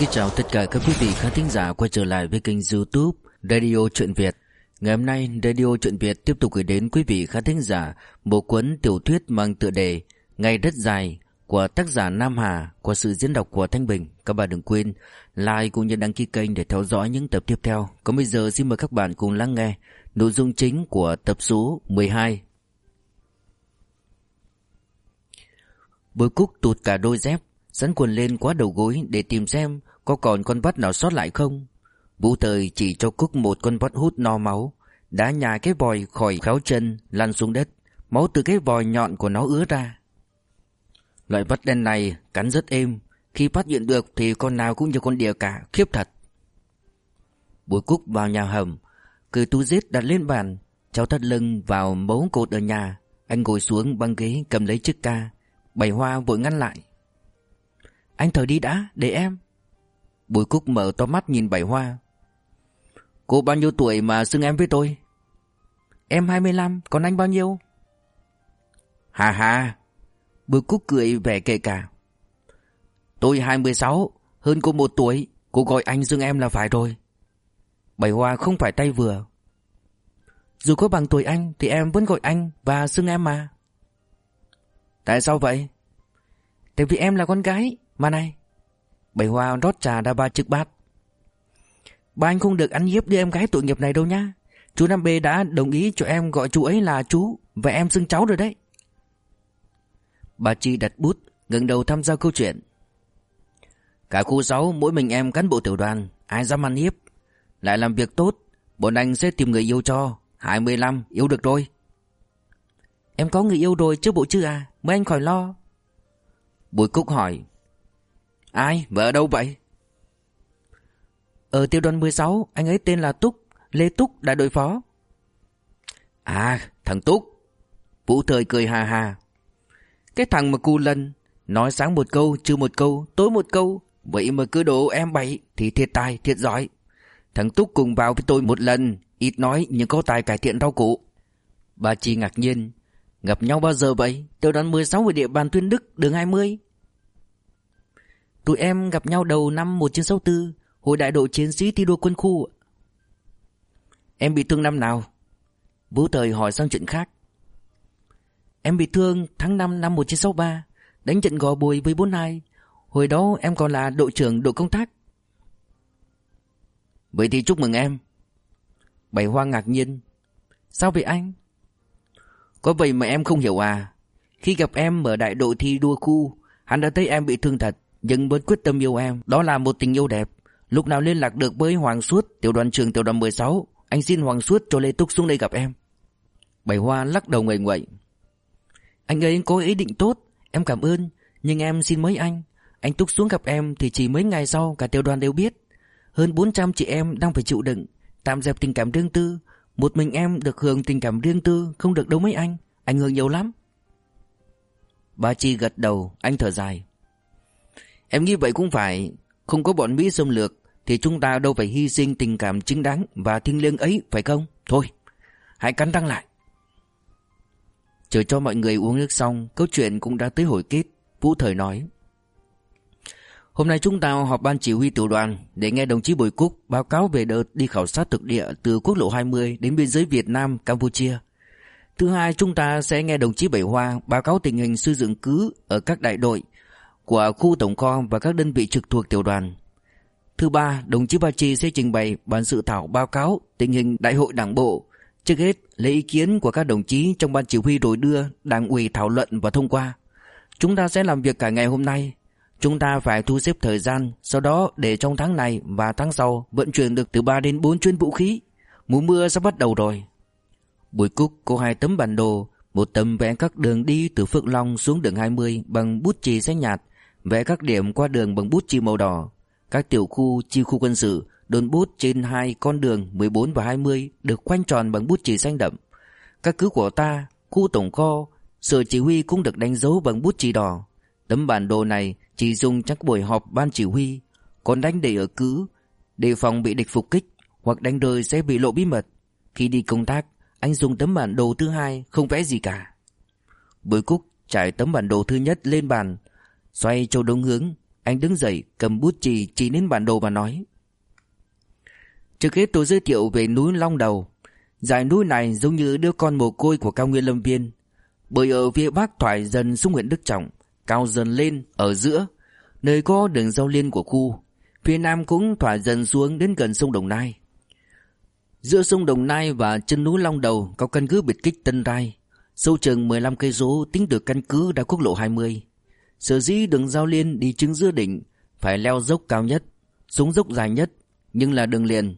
Xin chào tất cả các quý vị khán thính giả quay trở lại với kênh youtube Radio Chuyện Việt. Ngày hôm nay, Radio Chuyện Việt tiếp tục gửi đến quý vị khán thính giả Một cuốn tiểu thuyết mang tựa đề Ngày đất dài của tác giả Nam Hà Qua sự diễn đọc của Thanh Bình. Các bạn đừng quên like cũng như đăng ký kênh để theo dõi những tập tiếp theo. Còn bây giờ xin mời các bạn cùng lắng nghe Nội dung chính của tập số 12 Bối cúc tụt cả đôi dép, Sắn quần lên quá đầu gối để tìm xem có còn con vắt nào sót lại không? Vũ thời chỉ cho Cúc một con vắt hút no máu Đã nhà cái vòi khỏi khéo chân, Lăn xuống đất, Máu từ cái vòi nhọn của nó ứa ra. Loại vắt đen này cắn rất êm, Khi phát hiện được thì con nào cũng như con đỉa cả, Khiếp thật. Bùi Cúc vào nhà hầm, Cười tu giết đặt lên bàn Cháu thắt lưng vào mấu cột ở nhà. Anh ngồi xuống băng ghế cầm lấy chiếc ca Bảy hoa vội ngăn lại. Anh thở đi đã, để em. Bùi Cúc mở to mắt nhìn bảy hoa. Cô bao nhiêu tuổi mà xưng em với tôi? Em 25 Còn anh bao nhiêu? Hà hà Bùi Cúc cười vẻ kệ cả. Tôi 26 Hơn cô một tuổi, Cô gọi anh xưng em là phải rồi. Bảy hoa không phải tay vừa. Dù có bằng tuổi anh Thì em vẫn gọi anh và xưng em mà. Tại sao vậy? Tại vì em là con gái Mà này. Bảy hoa rót trà đã ba chiếc bát. Ba anh không được ăn hiếp đứa em gái tội nghiệp này đâu nhá. Chú Nam B đã đồng ý cho em gọi chú ấy là chú Và em xưng cháu rồi đấy. Bà Chi đặt bút, ngẩng đầu tham gia câu chuyện. Cả khu 6 mỗi mình em cán bộ tiểu đoàn, Ai dám ăn hiếp? Lại làm việc tốt, Bọn anh sẽ tìm người yêu cho. 25 yêu được rồi. Em có người yêu rồi chứ bộ chứ à? Mấy anh khỏi lo. Bùi Cúc hỏi Ai? Vợ đâu vậy? Ở tiêu đoàn 16 Anh ấy tên là Túc. Lê Túc đại đội phó. À thằng Túc. Vũ thời cười hà hà Cái thằng mà cu lần Nói sáng một câu trưa một câu Tối một câu. Vậy mà cứ đổ em bậy Thì thiệt tài thiệt giỏi. Thằng Túc cùng vào với tôi một lần Ít nói nhưng có tài cải thiện rau củ. Bà Chi ngạc nhiên. Gặp nhau bao giờ vậy? Tiêu đoàn 16 ở địa bàn Tuyên Đức, đường 20. Tụi em gặp nhau đầu năm 1964, hồi đại đội chiến sĩ thi đua quân khu. Em bị thương năm nào? Vũ Thời hỏi sang chuyện khác. Em bị thương tháng 5 năm 1963, đánh trận gò bùi với 42. Hồi đó em còn là đội trưởng đội công tác. Vậy thì chúc mừng em. Bảy Hoa ngạc nhiên. Sao vậy anh? Có vậy mà em không hiểu à Khi gặp em ở đại đội thi đua khu Hắn đã thấy em bị thương thật nhưng vẫn quyết tâm yêu em, Đó là một tình yêu đẹp. Lúc nào liên lạc được với Hoàng Suốt, Tiểu đoàn trường tiểu đoàn 16 Anh xin Hoàng Suốt cho Lê Túc xuống đây gặp em. Bảy Hoa lắc đầu ngẩng nguậy. Anh ấy có ý định tốt, Em cảm ơn, Nhưng em xin mấy anh. Anh Túc xuống gặp em thì chỉ mấy ngày sau Cả tiểu đoàn đều biết. Hơn 400 chị em đang phải chịu đựng, Tạm dẹp tình cảm riêng tư. Một mình em được hưởng tình cảm riêng tư, Không được đâu mấy anh, Ảnh hưởng nhiều lắm. Ba Chi gật đầu, Anh thở dài. Em nghĩ vậy cũng phải. Không có bọn Mỹ xâm lược Thì chúng ta đâu phải hy sinh tình cảm chính đáng Và thiêng liêng ấy phải không? Thôi hãy cắn răng lại. Chờ cho mọi người uống nước xong Câu chuyện cũng đã tới hồi kết Vũ Thời nói. Hôm nay chúng ta họp ban chỉ huy tiểu đoàn để nghe đồng chí Bùi Cúc báo cáo về đợt đi khảo sát thực địa từ quốc lộ 20 đến biên giới Việt Nam, Campuchia. Thứ hai, chúng ta sẽ nghe đồng chí Bảy Hoa báo cáo tình hình xây dựng cứ ở các đại đội của khu tổng kho và các đơn vị trực thuộc tiểu đoàn. Thứ ba, đồng chí Ba Chi sẽ trình bày bản dự thảo báo cáo tình hình đại hội đảng bộ. Trước hết, lấy ý kiến của các đồng chí trong ban chỉ huy rồi đưa đảng ủy thảo luận và thông qua. Chúng ta sẽ làm việc cả ngày hôm nay Chúng ta phải thu xếp thời gian, sau đó để trong tháng này và tháng sau vận chuyển được từ 3 đến 4 chuyên vũ khí. Mùa mưa sắp bắt đầu rồi. Bùi Cúc có hai tấm bản đồ, một tấm vẽ các đường đi từ Phượng Long xuống đường 20 bằng bút chì xanh nhạt, vẽ các điểm qua đường bằng bút chì màu đỏ. Các tiểu khu, chi khu quân sự, đồn bút trên hai con đường 14 và 20 được khoanh tròn bằng bút chì xanh đậm. Các cứ của ta, khu tổng kho, sở chỉ huy cũng được đánh dấu bằng bút chì đỏ. Tấm bản đồ này chỉ dùng trong buổi họp ban chỉ huy, còn đánh để ở cứ, đề phòng bị địch phục kích hoặc đánh rơi sẽ bị lộ bí mật. Khi đi công tác, anh dùng tấm bản đồ thứ hai không vẽ gì cả. Bùi Cúc trải tấm bản đồ thứ nhất lên bàn, xoay cho đúng hướng, Anh đứng dậy cầm bút chì chỉ đến bản đồ và nói. Trước hết tôi giới thiệu về núi Long Đầu. Dải núi này giống như đứa con mồ côi của cao nguyên lâm viên Bởi ở phía bắc thoải dần xuống huyện Đức Trọng Cao dần lên ở giữa Nơi có đường giao liên của khu. Phía nam cũng thoải dần xuống đến gần sông Đồng Nai. Giữa sông Đồng Nai và chân núi Long Đầu có căn cứ biệt kích Tân Rai Sâu chừng 15 cây số tính từ căn cứ đã quốc lộ 20 Sở dĩ đường giao liên đi chứng giữa đỉnh Phải leo dốc cao nhất, Xuống dốc dài nhất, Nhưng là đường liền,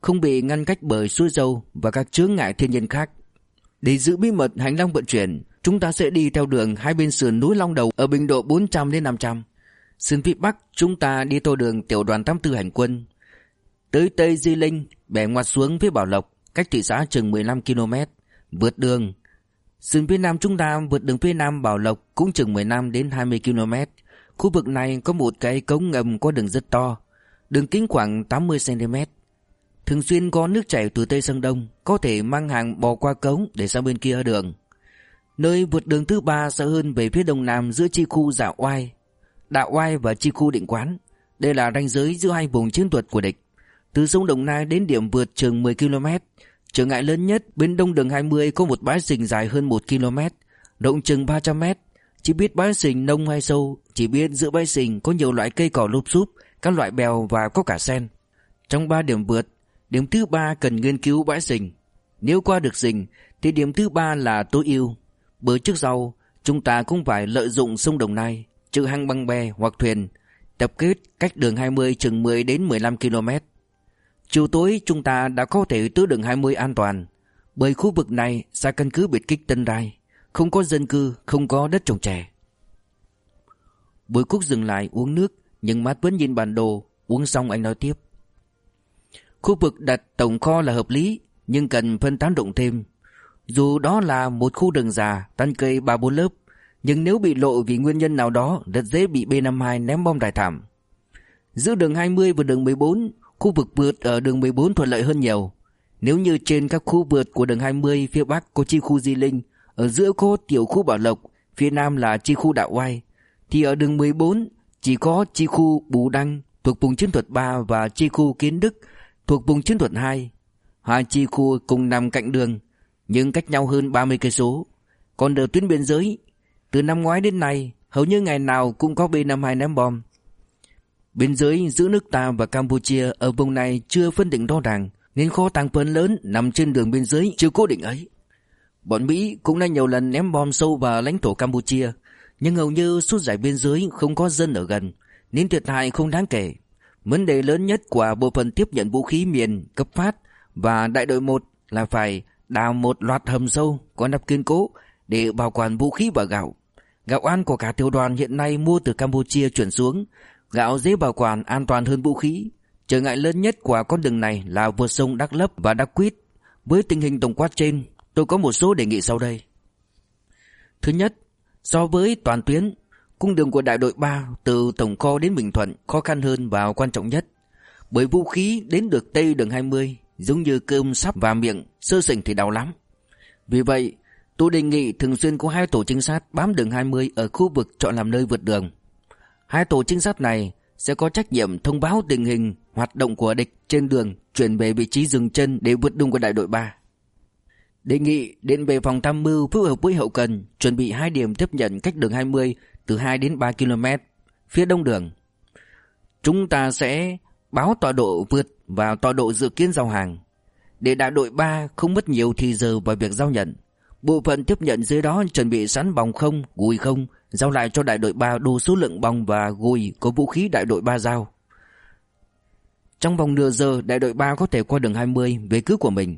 Không bị ngăn cách bởi suối dâu Và các chướng ngại thiên nhiên khác. Để giữ bí mật hành lang vận chuyển, Chúng ta sẽ đi theo đường hai bên sườn núi Long Đầu Ở bình độ 400 đến 500 Sườn phía Bắc, chúng ta đi tô đường tiểu đoàn 84 hành quân. Tới Tây Di Linh Bẻ ngoặt xuống phía Bảo Lộc, Cách thị xã chừng 15 km Vượt đường. Sườn phía Nam chúng ta vượt đường phía Nam Bảo Lộc Cũng chừng 15 đến 20 km Khu vực này có một cái cống ngầm có đường rất to, Đường kính khoảng 80 cm Thường xuyên có nước chảy từ Tây sang Đông, Có thể mang hàng bò qua cống Để sang bên kia đường. Nơi vượt đường thứ ba sẽ hơn về phía đông nam Giữa chi khu Dạ Oai Đạo Oai và chi khu Định Quán. Đây là ranh giới giữa hai vùng chiến thuật của địch. Từ sông Đồng Nai đến điểm vượt chừng 10 km. Trở ngại lớn nhất bên đông đường 20 có một bãi sình dài hơn 1 km, rộng chừng 300 m. Chỉ biết bãi sình nông hay sâu, chỉ biết giữa bãi sình có nhiều loại cây cỏ lúp xúp, các loại bèo và có cả sen. Trong 3 điểm vượt, điểm thứ ba cần nghiên cứu bãi sình. Nếu qua được sình thì điểm thứ ba là tối ưu. Bởi trước sau, chúng ta cũng phải lợi dụng sông Đồng Nai, trừ hang băng bè hoặc thuyền, tập kết cách đường 20 chừng 10 đến 15 km. Chiều tối chúng ta đã có thể tới đường 20 an toàn. Bởi khu vực này xa căn cứ biệt kích Tân Rai Không có dân cư, không có đất trồng chè. Bùi Cúc dừng lại uống nước Nhưng mắt vẫn nhìn bản đồ Uống xong anh nói tiếp. Khu vực đặt tổng kho là hợp lý Nhưng cần phân tán rộng thêm. Dù đó là một khu rừng già Tan cây ba bốn lớp Nhưng nếu bị lộ vì nguyên nhân nào đó Rất dễ bị B-52 ném bom đài thảm. Giữa đường 20 và đường 14 Khu vực vượt ở đường 14 thuận lợi hơn nhiều. Nếu như trên các khu vượt của đường 20 phía Bắc có chi khu Di Linh, ở giữa có tiểu khu Bảo Lộc, phía Nam là chi khu Đạo Oai, thì ở đường 14 chỉ có chi khu Bù Đăng thuộc vùng chiến thuật 3 và chi khu Kiến Đức thuộc vùng chiến thuật 2. Hai chi khu cùng nằm cạnh đường, nhưng cách nhau hơn 30 cây số. Còn ở tuyến biên giới, từ năm ngoái đến nay, hầu như ngày nào cũng có B52 ném bom. Biên giới giữa nước ta và Campuchia ở vùng này chưa phân định rõ ràng, nên kho tàng phần lớn nằm trên đường biên giới chưa cố định ấy. Bọn Mỹ cũng đã nhiều lần ném bom sâu vào lãnh thổ Campuchia, nhưng hầu như suốt giải biên giới không có dân ở gần, nên thiệt hại không đáng kể. Vấn đề lớn nhất của bộ phận tiếp nhận vũ khí miền cấp phát và đại đội 1 là phải đào một loạt hầm sâu có nắp kiên cố để bảo quản vũ khí và gạo. Gạo ăn của cả tiểu đoàn hiện nay mua từ Campuchia chuyển xuống, Gạo dễ bảo quản an toàn hơn vũ khí. Trở ngại lớn nhất của con đường này là vượt sông Đắk Lấp và Đắk Quýt. Với tình hình tổng quát trên, tôi có một số đề nghị sau đây. Thứ nhất, so với toàn tuyến, cung đường của đại đội 3 từ Tổng Kho đến Bình Thuận khó khăn hơn và quan trọng nhất. Bởi vũ khí đến được Tây đường 20, giống như cơm sắp vào miệng, sơ sỉnh thì đau lắm. Vì vậy, tôi đề nghị thường xuyên có hai tổ trinh sát bám đường 20 ở khu vực chọn làm nơi vượt đường. Hai tổ trinh sát này sẽ có trách nhiệm thông báo tình hình hoạt động của địch trên đường chuyển về vị trí dừng chân để vượt đường của đại đội 3. Đề nghị đến về phòng tham mưu phối hợp với hậu cần chuẩn bị hai điểm tiếp nhận cách đường 20 từ 2 đến 3 km phía đông đường. Chúng ta sẽ báo tọa độ vượt và tọa độ dự kiến giao hàng để đại đội 3 không mất nhiều thời giờ vào việc giao nhận. Bộ phận tiếp nhận dưới đó chuẩn bị sẵn bòng không, gùi không, giao lại cho đại đội 3 đủ số lượng bòng và gùi có vũ khí đại đội 3 giao. Trong vòng nửa giờ, đại đội 3 có thể qua đường 20 về cứ của mình.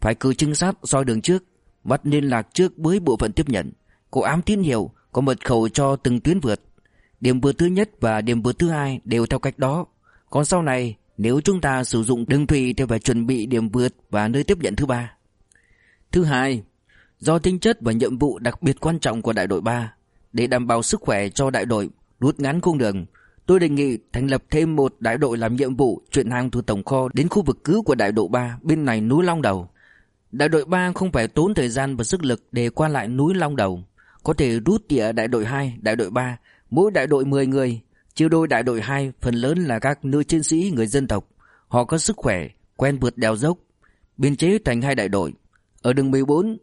Phải cử trinh sát soi đường trước, bắt liên lạc trước với bộ phận tiếp nhận. Có ám tín hiệu, có mật khẩu cho từng tuyến vượt. Điểm vượt thứ nhất và điểm vượt thứ hai đều theo cách đó. Còn sau này, nếu chúng ta sử dụng đường thủy thì phải chuẩn bị điểm vượt và nơi tiếp nhận thứ ba. Thứ hai, Do tính chất và nhiệm vụ đặc biệt quan trọng của đại đội 3 Để đảm bảo sức khỏe cho đại đội rút ngắn cung đường Tôi đề nghị thành lập thêm một đại đội làm nhiệm vụ chuyển hàng từ tổng kho đến khu vực cứ của đại đội 3 bên này núi Long Đầu. Đại đội 3 không phải tốn thời gian và sức lực để qua lại núi Long Đầu. Có thể rút tỉa đại đội 2, đại đội 3, mỗi đại đội 10 người, Chiêu đôi đại đội 2 phần lớn là các nữ chiến sĩ người dân tộc. Họ có sức khỏe, quen vượt đèo dốc. Biên chế thành hai đại đội. Ở đường 14,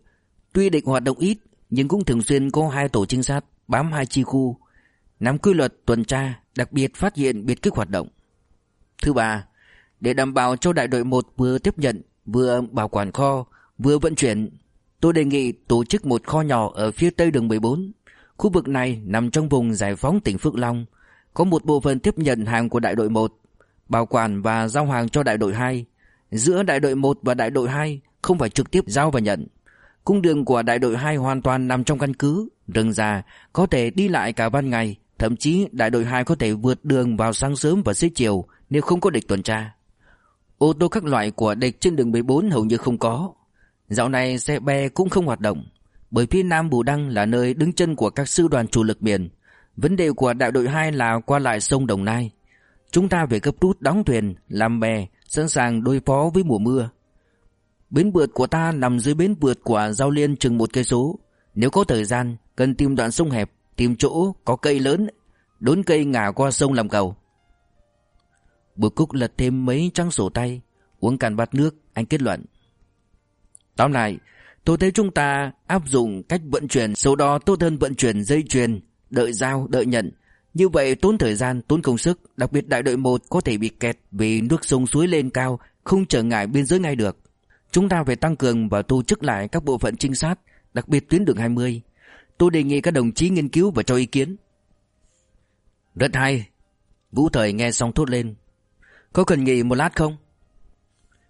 tuy địch hoạt động ít, nhưng cũng thường xuyên có hai tổ trinh sát bám hai chi khu, nắm quy luật tuần tra, đặc biệt phát hiện biệt kích hoạt động. Thứ ba, để đảm bảo cho đại đội 1 vừa tiếp nhận, vừa bảo quản kho, vừa vận chuyển, tôi đề nghị tổ chức một kho nhỏ ở phía tây đường 14. Khu vực này nằm trong vùng giải phóng tỉnh Phước Long, có một bộ phận tiếp nhận hàng của đại đội 1, bảo quản và giao hàng cho đại đội 2. Giữa đại đội 1 và đại đội 2 không phải trực tiếp giao và nhận. Cung đường của đại đội 2 hoàn toàn nằm trong căn cứ, rừng già, có thể đi lại cả ban ngày, thậm chí đại đội 2 có thể vượt đường vào sáng sớm và xế chiều nếu không có địch tuần tra. Ô tô các loại của địch trên đường 14 hầu như không có. Dạo này xe bè cũng không hoạt động, bởi phía Nam Bù Đăng là nơi đứng chân của các sư đoàn chủ lực biển. Vấn đề của đại đội 2 là qua lại sông Đồng Nai. Chúng ta phải gấp rút đóng thuyền, làm bè, sẵn sàng đối phó với mùa mưa. Bến vượt của ta nằm dưới bến vượt của Giao Liên chừng một cây số. Nếu có thời gian, cần tìm đoạn sông hẹp, tìm chỗ có cây lớn, đốn cây ngả qua sông làm cầu. Bùi Cúc lật thêm mấy trang sổ tay, uống cạn bát nước, anh kết luận. Tóm lại, tôi thấy chúng ta áp dụng cách vận chuyển số đó tốt hơn vận chuyển dây chuyền, đợi giao, đợi nhận. Như vậy tốn thời gian, tốn công sức, đặc biệt đại đội 1 có thể bị kẹt vì nước sông suối lên cao, không trở ngại biên giới ngay được. Chúng ta phải tăng cường và tổ chức lại các bộ phận trinh sát, đặc biệt tuyến đường 20. Tôi đề nghị các đồng chí nghiên cứu và cho ý kiến. Rất hay. Vũ Thời nghe xong thốt lên. Có cần nghỉ một lát không?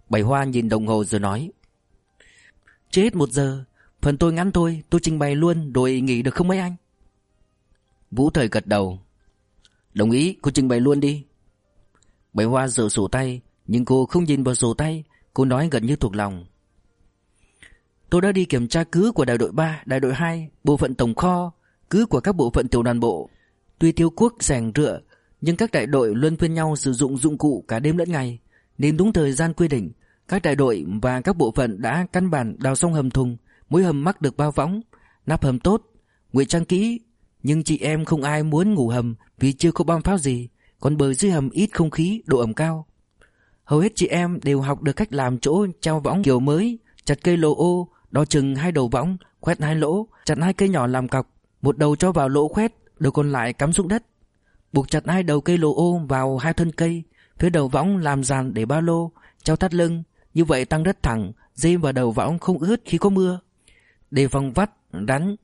Bảy Hoa nhìn đồng hồ rồi nói. Chưa hết một giờ, phần tôi ngắn thôi, tôi trình bày luôn rồi nghỉ được không mấy anh? Vũ Thời gật đầu. Đồng ý, cô trình bày luôn đi. Bảy Hoa giở sổ tay, nhưng cô không nhìn vào sổ tay, cô nói gần như thuộc lòng. Tôi đã đi kiểm tra cứ của đại đội 3, đại đội 2, bộ phận tổng kho, cứ của các bộ phận tiểu đoàn bộ. Tuy tiêu quốc rèn rựa, nhưng các đại đội luôn phiên nhau sử dụng dụng cụ cả đêm lẫn ngày, nên đúng thời gian quy định, các đại đội và các bộ phận đã căn bản đào xong hầm thùng, mỗi hầm mắc được bao võng, nắp hầm tốt, ngụy trang kỹ, nhưng chị em không ai muốn ngủ hầm vì chưa có bom pháo gì, còn bờ dưới hầm ít không khí, độ ẩm cao. Hầu hết chị em đều học được cách làm chỗ treo võng kiểu mới, chặt cây lô ô, đo chừng hai đầu võng, khoét hai lỗ, chặt hai cây nhỏ làm cọc, một đầu cho vào lỗ khoét, đầu còn lại cắm xuống đất. Buộc chặt hai đầu cây lô ô vào hai thân cây, phía đầu võng làm dàn để ba lô, treo thắt lưng, như vậy tăng đất thẳng, dây vào đầu võng không ướt khi có mưa. để phòng vắt, rắn,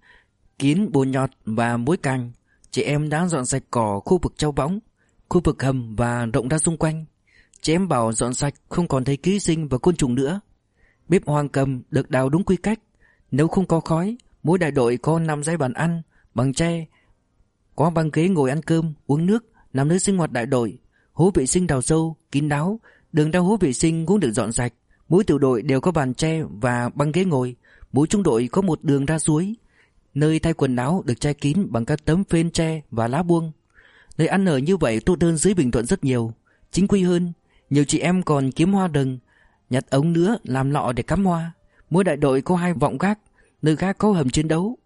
kín bồ nhọt và mối cành chị em đã dọn sạch cỏ khu vực treo võng, khu vực hầm và rộng ra xung quanh. Chém bào bảo dọn sạch không còn thấy ký sinh và côn trùng nữa. Bếp hoang cầm được đào đúng quy cách, nếu không có khói, mỗi đại đội có 5 dãy bàn ăn bằng tre, có băng ghế ngồi ăn cơm, uống nước, làm nơi sinh hoạt đại đội, hố vệ sinh đào sâu, kín đáo, đường ra hố vệ sinh cũng được dọn sạch, mỗi tiểu đội đều có bàn tre và băng ghế ngồi, mỗi trung đội có một đường ra suối. Nơi thay quần áo được che kín bằng các tấm phên tre và lá buông. Nơi ăn ở như vậy tốt hơn dưới Bình Thuận rất nhiều, chính quy hơn, nhiều chị em còn kiếm hoa đừng nhặt ống nữa làm lọ để cắm hoa. Mỗi đại đội có hai vọng gác, nơi khác có hầm chiến đấu.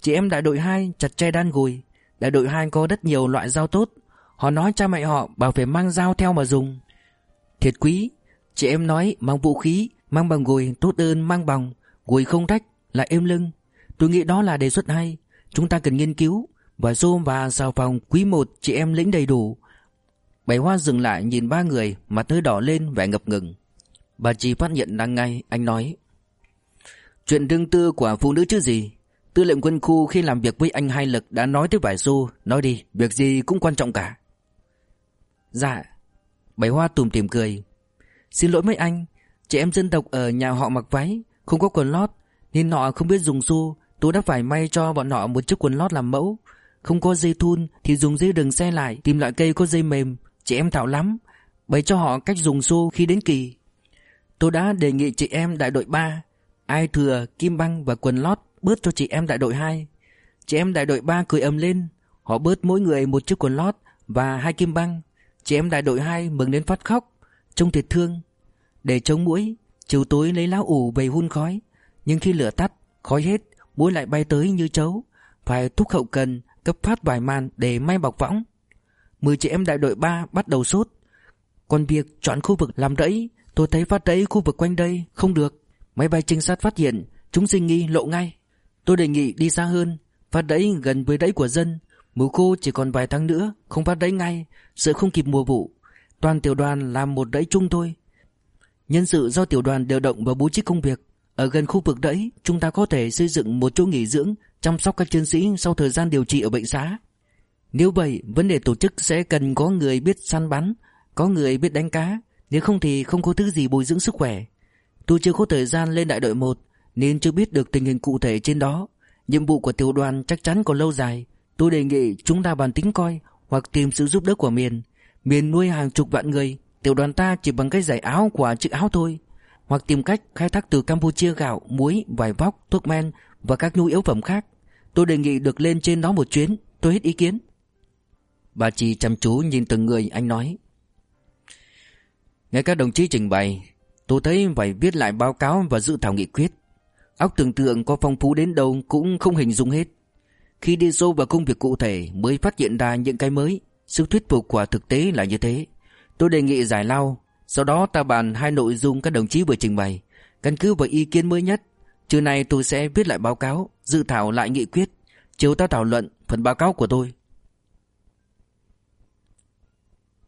Chị em đại đội 2 chặt tre đan gùi, đại đội 2 có rất nhiều loại dao tốt. Họ nói cha mẹ họ bảo phải mang dao theo mà dùng. Thiệt quý, chị em nói mang vũ khí, mang bằng gùi tốt hơn mang bằng, gùi không rách, là êm lưng. Tôi nghĩ đó là đề xuất hay, chúng ta cần nghiên cứu. Và Zoom và xào phòng quý một chị em lĩnh đầy đủ, Bảy hoa dừng lại nhìn ba người, Mặt hơi đỏ lên, vẻ ngập ngừng. Bà chỉ phát hiện đang ngay, Anh nói, Chuyện riêng tư của phụ nữ chứ gì? Tư lệnh quân khu khi làm việc với anh Hai Lực Đã nói tới vài xu Nói đi, việc gì cũng quan trọng cả. Dạ. Bảy hoa tùm tìm cười, Xin lỗi mấy anh, Chị em dân tộc ở nhà họ mặc váy, Không có quần lót, Nên họ không biết dùng xu Tôi đã phải may cho bọn họ một chiếc quần lót làm mẫu. Không có dây thun Thì dùng dây đừng xe lại, Tìm loại cây có dây mềm Chị em thạo lắm Bày cho họ cách dùng xô khi đến kỳ. Tôi đã đề nghị chị em đại đội 3 Ai thừa kim băng và quần lót Bớt cho chị em đại đội 2 Chị em đại đội 3 cười ầm lên, Họ bớt mỗi người một chiếc quần lót Và hai kim băng. Chị em đại đội 2 mừng đến phát khóc, Trông thiệt thương. Để chống mũi Chiều tối lấy lá ủ về hun khói, Nhưng khi lửa tắt, Khói hết Mũi lại bay tới như chấu, Phải thúc hậu cần, Cấp phát vài màn để may bọc võng. 10 chị em đại đội 3 bắt đầu sốt. Còn việc chọn khu vực làm rẫy, tôi thấy phát rẫy khu vực quanh đây không được. Máy bay trinh sát phát hiện, chúng sinh nghi lộ ngay. Tôi đề nghị đi xa hơn, phát rẫy gần với rẫy của dân. Mùa khô chỉ còn vài tháng nữa, không phát rẫy ngay, sợ không kịp mùa vụ. Toàn tiểu đoàn làm một rẫy chung thôi. Nhân sự do tiểu đoàn điều động và bố trí công việc. Ở gần khu vực rẫy, chúng ta có thể xây dựng một chỗ nghỉ dưỡng, chăm sóc các chiến sĩ sau thời gian điều trị ở bệnh xá. Nếu vậy, vấn đề tổ chức sẽ cần có người biết săn bắn, có người biết đánh cá, nếu không thì không có thứ gì bồi dưỡng sức khỏe. Tôi chưa có thời gian lên đại đội 1 nên chưa biết được tình hình cụ thể trên đó. Nhiệm vụ của tiểu đoàn chắc chắn còn lâu dài. Tôi đề nghị chúng ta bàn tính coi hoặc tìm sự giúp đỡ của miền. Miền nuôi hàng chục vạn người, tiểu đoàn ta chỉ bằng cái giải áo của chiếc áo thôi. Hoặc tìm cách khai thác từ Campuchia gạo, muối, vải vóc, thuốc men và các nhu yếu phẩm khác. Tôi đề nghị được lên trên đó một chuyến, tôi hết ý kiến. Bà chi chăm chú nhìn từng người, anh nói. Nghe các đồng chí trình bày, Tôi thấy phải viết lại báo cáo và dự thảo nghị quyết. Óc tưởng tượng có phong phú đến đâu cũng không hình dung hết. Khi đi sâu vào công việc cụ thể mới phát hiện ra những cái mới, Sức thuyết phục của thực tế là như thế. Tôi đề nghị giải lao, Sau đó ta bàn hai nội dung các đồng chí vừa trình bày, Căn cứ vào ý kiến mới nhất. Trưa nay tôi sẽ viết lại báo cáo, Dự thảo lại nghị quyết, Chiều ta thảo luận phần báo cáo của tôi.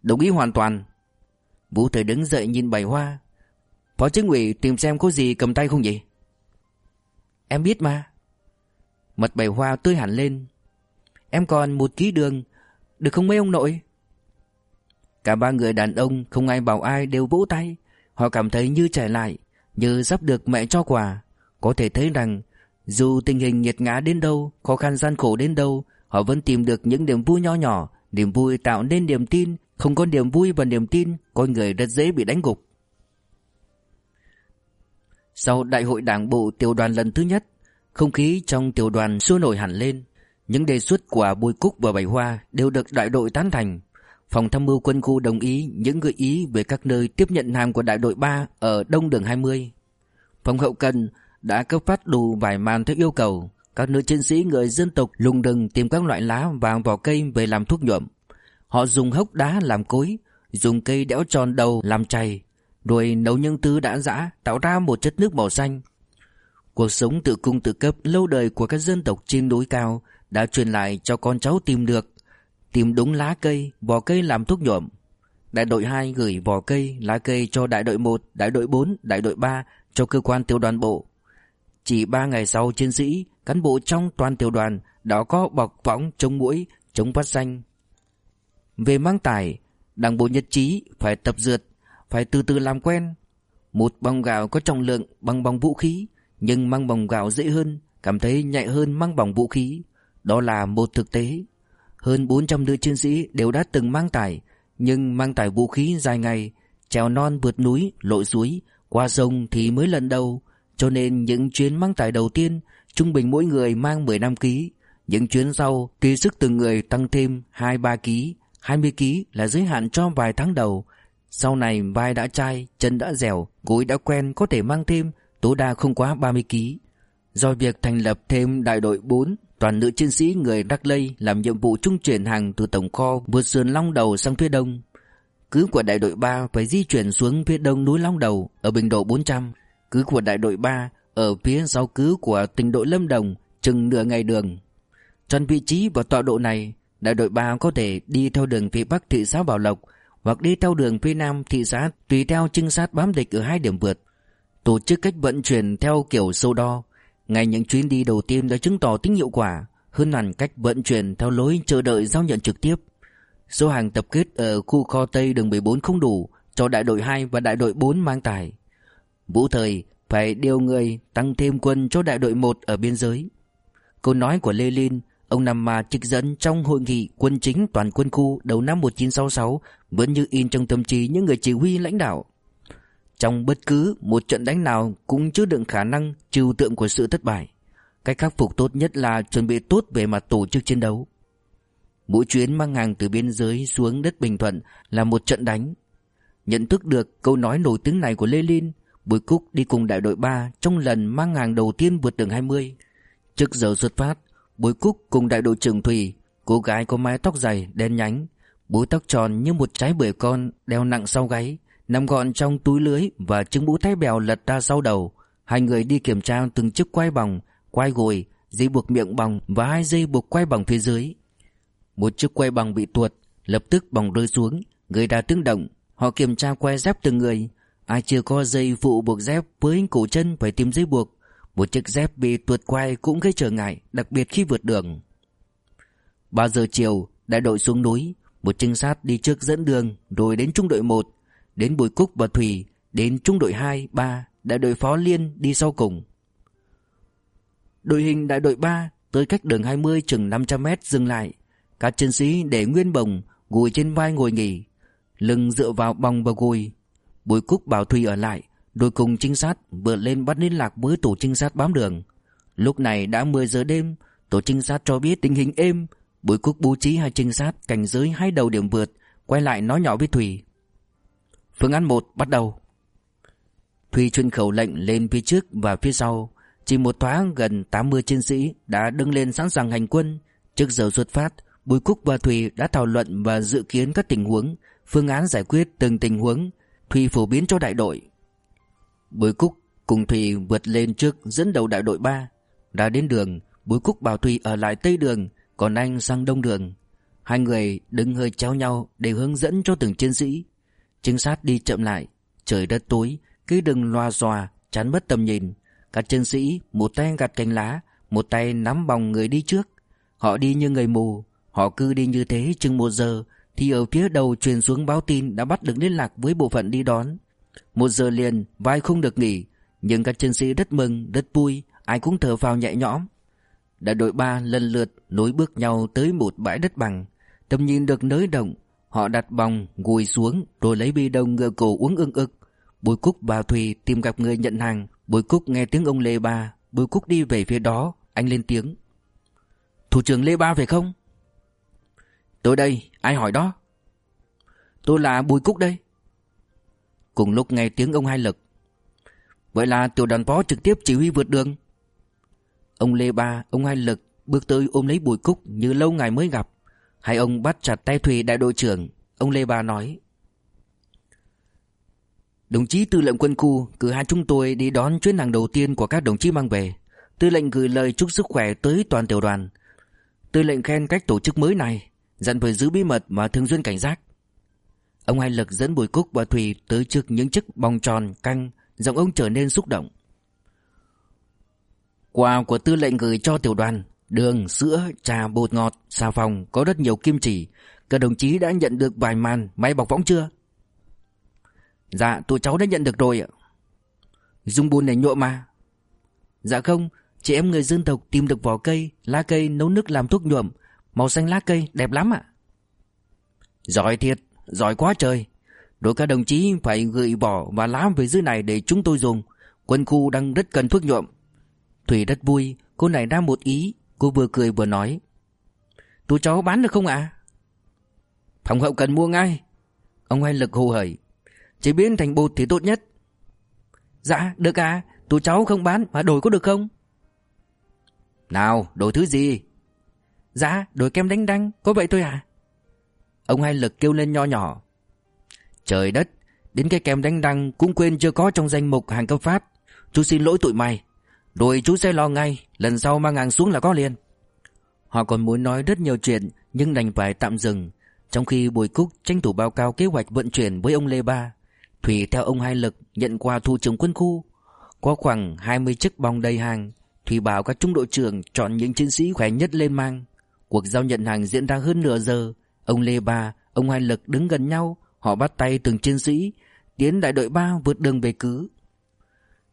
Đồng ý hoàn toàn. Vũ Thời đứng dậy nhìn bày hoa. Phó chính ủy tìm xem có gì cầm tay không vậy? Em biết mà. Mật bày hoa tươi hẳn lên. Em còn một ký đường, Được không mấy ông nội? Cả ba người đàn ông Không ai bảo ai đều vỗ tay. Họ cảm thấy như trẻ lại, Như sắp được mẹ cho quà. Có thể thấy rằng, Dù tình hình nhiệt ngã đến đâu, Khó khăn gian khổ đến đâu, Họ vẫn tìm được những niềm vui nho nhỏ, Niềm vui tạo nên niềm tin không có niềm vui và niềm tin, Con người rất dễ bị đánh gục Sau đại hội đảng bộ tiểu đoàn lần thứ nhất, Không khí trong tiểu đoàn sôi nổi hẳn lên Những đề xuất của Bùi Cúc và Bảy Hoa Đều được đại đội tán thành Phòng tham mưu quân khu đồng ý những gợi ý về các nơi tiếp nhận hàng của đại đội 3 ở Đông đường 20. Phòng hậu cần đã cấp phát đủ vải màn theo yêu cầu. Các nữ chiến sĩ người dân tộc lùng đừng tìm các loại lá và vỏ cây về làm thuốc nhuộm. Họ dùng hốc đá làm cối, dùng cây đẽo tròn đầu làm chày, rồi nấu những thứ đã giã tạo ra một chất nước màu xanh. Cuộc sống tự cung tự cấp lâu đời của các dân tộc trên núi cao đã truyền lại cho con cháu tìm được, tìm đúng lá cây, vỏ cây làm thuốc nhuộm. Đại đội 2 gửi vỏ cây, lá cây cho đại đội 1, đại đội 4, đại đội 3 cho cơ quan tiểu đoàn bộ. Chỉ 3 ngày sau chiến sĩ, cán bộ trong toàn tiểu đoàn đã có bọc võng chống mũi, chống phát xanh. Về mang tải, đảng bộ nhất trí phải tập dượt, phải từ từ làm quen. Một bong gạo có trọng lượng bằng bong vũ khí, nhưng mang bong gạo dễ hơn, cảm thấy nhạy hơn mang bong vũ khí. Đó là một thực tế. Hơn 400 nữ chiến sĩ đều đã từng mang tải, nhưng mang tải vũ khí dài ngày, trèo non vượt núi, lội suối, qua sông thì mới lần đầu, cho nên những chuyến mang tải đầu tiên, trung bình mỗi người mang 15 kg, những chuyến sau tùy sức từng người tăng thêm 2-3 kg, 20 kg là giới hạn cho vài tháng đầu. Sau này vai đã chai, chân đã dẻo, gối đã quen có thể mang thêm, tối đa không quá 30 kg. Do việc thành lập thêm đại đội 4, toàn nữ chiến sĩ người Đắc Lây làm nhiệm vụ trung chuyển hàng từ tổng kho vượt sườn Long Đầu sang phía đông. Cứ của đại đội 3 phải di chuyển xuống phía đông núi Long Đầu ở bình độ 400. Cứ của đại đội 3 ở phía sau cứ của tỉnh đội Lâm Đồng chừng nửa ngày đường. Tròn vị trí và tọa độ này, đại đội 3 có thể đi theo đường phía bắc thị xã Bảo Lộc, hoặc đi theo đường phía nam thị xã tùy theo trinh sát bám địch ở hai điểm vượt. Tổ chức cách vận chuyển theo kiểu sâu đo. Ngay những chuyến đi đầu tiên đã chứng tỏ tính hiệu quả, hơn hẳn cách vận chuyển theo lối chờ đợi giao nhận trực tiếp. Số hàng tập kết ở khu kho Tây đường 14 không đủ cho đại đội 2 và đại đội 4 mang tải. Vũ thời, phải điều người tăng thêm quân cho đại đội 1 ở biên giới. Câu nói của Lê Linh ông nằm mà trích dẫn trong hội nghị quân chính toàn quân khu đầu năm 1966 vẫn như in trong tâm trí những người chỉ huy lãnh đạo. Trong bất cứ một trận đánh nào cũng chứa đựng khả năng trừu tượng của sự thất bại. Cách khắc phục tốt nhất là chuẩn bị tốt về mặt tổ chức chiến đấu. Mỗi chuyến mang hàng từ biên giới xuống đất Bình Thuận là một trận đánh. Nhận thức được câu nói nổi tiếng này của Lê Linh, Bùi Cúc đi cùng đại đội 3 trong lần mang hàng đầu tiên vượt đường 20. Trước giờ xuất phát, Bối Cúc cùng đại đội trưởng Thủy, cô gái có mái tóc dài, đen nhánh, Búi tóc tròn như một trái bưởi con đeo nặng sau gáy, nằm gọn trong túi lưới và trứng bú thái bèo lật ra sau đầu. Hai người đi kiểm tra từng chiếc quai bằng, quai gồi, dây buộc miệng bằng và hai dây buộc quai bằng phía dưới. Một chiếc quai bằng bị tuột, lập tức bằng rơi xuống, người đã tiếng động. Họ kiểm tra quai dép từng người. Ai chưa có dây phụ buộc dép với cổ chân phải tìm dây buộc. Một chiếc dép bị tuột quay cũng gây trở ngại, đặc biệt khi vượt đường. 3 giờ chiều, đại đội xuống núi, một trinh sát đi trước dẫn đường, rồi đến trung đội 1, đến Bùi Cúc và Thủy, đến trung đội 2, 3, đại đội phó Liên đi sau cùng. Đội hình đại đội 3 tới cách đường 20 chừng 500 mét dừng lại. Các chiến sĩ để nguyên bồng, gùi trên vai ngồi nghỉ, lưng dựa vào bòng và gùi. Bùi Cúc bảo thủy ở lại, đôi cùng trinh sát vượt lên bắt liên lạc với tổ trinh sát bám đường. Lúc này đã 10 giờ đêm, tổ trinh sát cho biết tình hình êm, Bùi Cúc bố trí hai trinh sát cảnh giới hai đầu điểm vượt, quay lại nói nhỏ với Thùy. Phương án 1 bắt đầu. Thùy truyền khẩu lệnh lên phía trước và phía sau, chỉ một thoáng gần 80 chiến sĩ đã đứng lên sẵn sàng hành quân. Trước giờ xuất phát, Bùi Cúc và Thùy đã thảo luận và dự kiến các tình huống, phương án giải quyết từng tình huống. Thùy phổ biến cho đại đội. Bùi Cúc cùng Thùy vượt lên trước dẫn đầu đại đội 3. Đã đến đường, Bùi Cúc bảo Thùy ở lại tây đường, còn anh sang đông đường. Hai người đứng hơi chéo nhau để hướng dẫn cho từng chiến sĩ. Trinh sát đi chậm lại, trời đất tối, cứ đừng loa xòa, chắn mất tầm nhìn. Các chiến sĩ một tay gạt cành lá, một tay nắm bòng người đi trước. Họ đi như người mù, họ cứ đi như thế chừng một giờ thì ở phía đầu truyền xuống báo tin đã bắt được liên lạc với bộ phận đi đón. Một giờ liền, vai không được nghỉ, nhưng các chiến sĩ rất mừng, rất vui, ai cũng thở vào nhẹ nhõm. Đại đội 3 lần lượt nối bước nhau tới một bãi đất bằng, tầm nhìn được nới động, họ đặt bòng, gùi xuống rồi lấy bi đông ngựa cổ uống ưng ực. Bùi Cúc và Thùy tìm gặp người nhận hàng, Bùi Cúc nghe tiếng ông Lê Ba, Bùi Cúc đi về phía đó, anh lên tiếng. Thủ trưởng Lê Ba phải không? Tôi đây, ai hỏi đó? Tôi là Bùi Cúc đây. Cùng lúc nghe tiếng ông Hai Lực. Vậy là tiểu đoàn phó trực tiếp chỉ huy vượt đường. Ông Lê Ba, ông Hai Lực bước tới ôm lấy Bùi Cúc như lâu ngày mới gặp. Hai ông bắt chặt tay Thùy đại đội trưởng. Ông Lê Ba nói. Đồng chí tư lệnh quân khu cử hai chúng tôi đi đón chuyến hàng đầu tiên của các đồng chí mang về. Tư lệnh gửi lời chúc sức khỏe tới toàn tiểu đoàn. Tư lệnh khen cách tổ chức mới này, dặn phải giữ bí mật và thường xuyên cảnh giác. Ông Hai Lực dẫn Bùi Cúc và Thùy tới trước những chiếc bong tròn căng, giọng ông trở nên xúc động. Quà của tư lệnh gửi cho tiểu đoàn, đường, sữa, trà, bột ngọt, xà phòng có rất nhiều kim chỉ. Các đồng chí đã nhận được vài màn máy bọc võng chưa? Dạ tụi cháu đã nhận được rồi ạ Dung bùn này nhộ mà Dạ không Chị em người dân tộc tìm được vỏ cây Lá cây nấu nước làm thuốc nhuộm Màu xanh lá cây đẹp lắm ạ Giỏi thiệt Giỏi quá trời. Đội các đồng chí phải gửi vỏ và lá về dưới này để chúng tôi dùng. Quân khu đang rất cần thuốc nhuộm. Thủy rất vui Cô này ra một ý. Cô vừa cười vừa nói. Tụi cháu bán được không ạ? Phòng hậu cần mua ngay. Ông hai lực hồ hởi Chế biến thành bột thì tốt nhất. Dạ được à Tụi cháu không bán mà đổi có được không? Nào, đổi thứ gì? Dạ đổi kem đánh đăng Có vậy thôi à Ông hai lực kêu lên nho nhỏ Trời đất, Đến cái kem đánh đăng cũng quên chưa có trong danh mục hàng cấp phát Chú xin lỗi tụi mày Rồi chú sẽ lo ngay, Lần sau mang hàng xuống là có liền Họ còn muốn nói rất nhiều chuyện, Nhưng đành phải tạm dừng Trong khi Bùi Cúc tranh thủ báo cáo kế hoạch vận chuyển với ông Lê Ba Thủy theo ông Hai Lực nhận qua thủ trưởng quân khu. Có khoảng 20 chiếc bong đầy hàng. Thủy bảo các trung đội trưởng chọn những chiến sĩ khỏe nhất lên mang. Cuộc giao nhận hàng diễn ra hơn nửa giờ. Ông Lê Ba, ông Hai Lực đứng gần nhau. Họ bắt tay từng chiến sĩ. Tiến đại đội 3 vượt đường về cứ.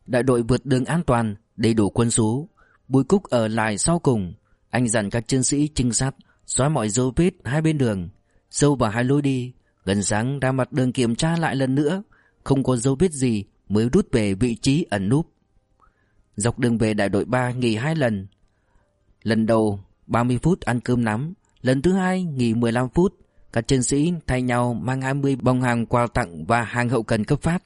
Đại đội vượt đường an toàn, đầy đủ quân số. Bùi Cúc ở lại sau cùng. Anh dặn các chiến sĩ trinh sát xóa mọi dấu vết hai bên đường. Sâu vào hai lối đi. Gần sáng ra mặt đường kiểm tra lại lần nữa không có dấu vết gì mới rút về vị trí ẩn núp. Dọc đường về đại đội 3 nghỉ hai lần. Lần đầu 30 phút ăn cơm nắm, lần thứ hai nghỉ 15 phút. Các chiến sĩ thay nhau mang 20 bông hàng quà tặng và hàng hậu cần cấp phát.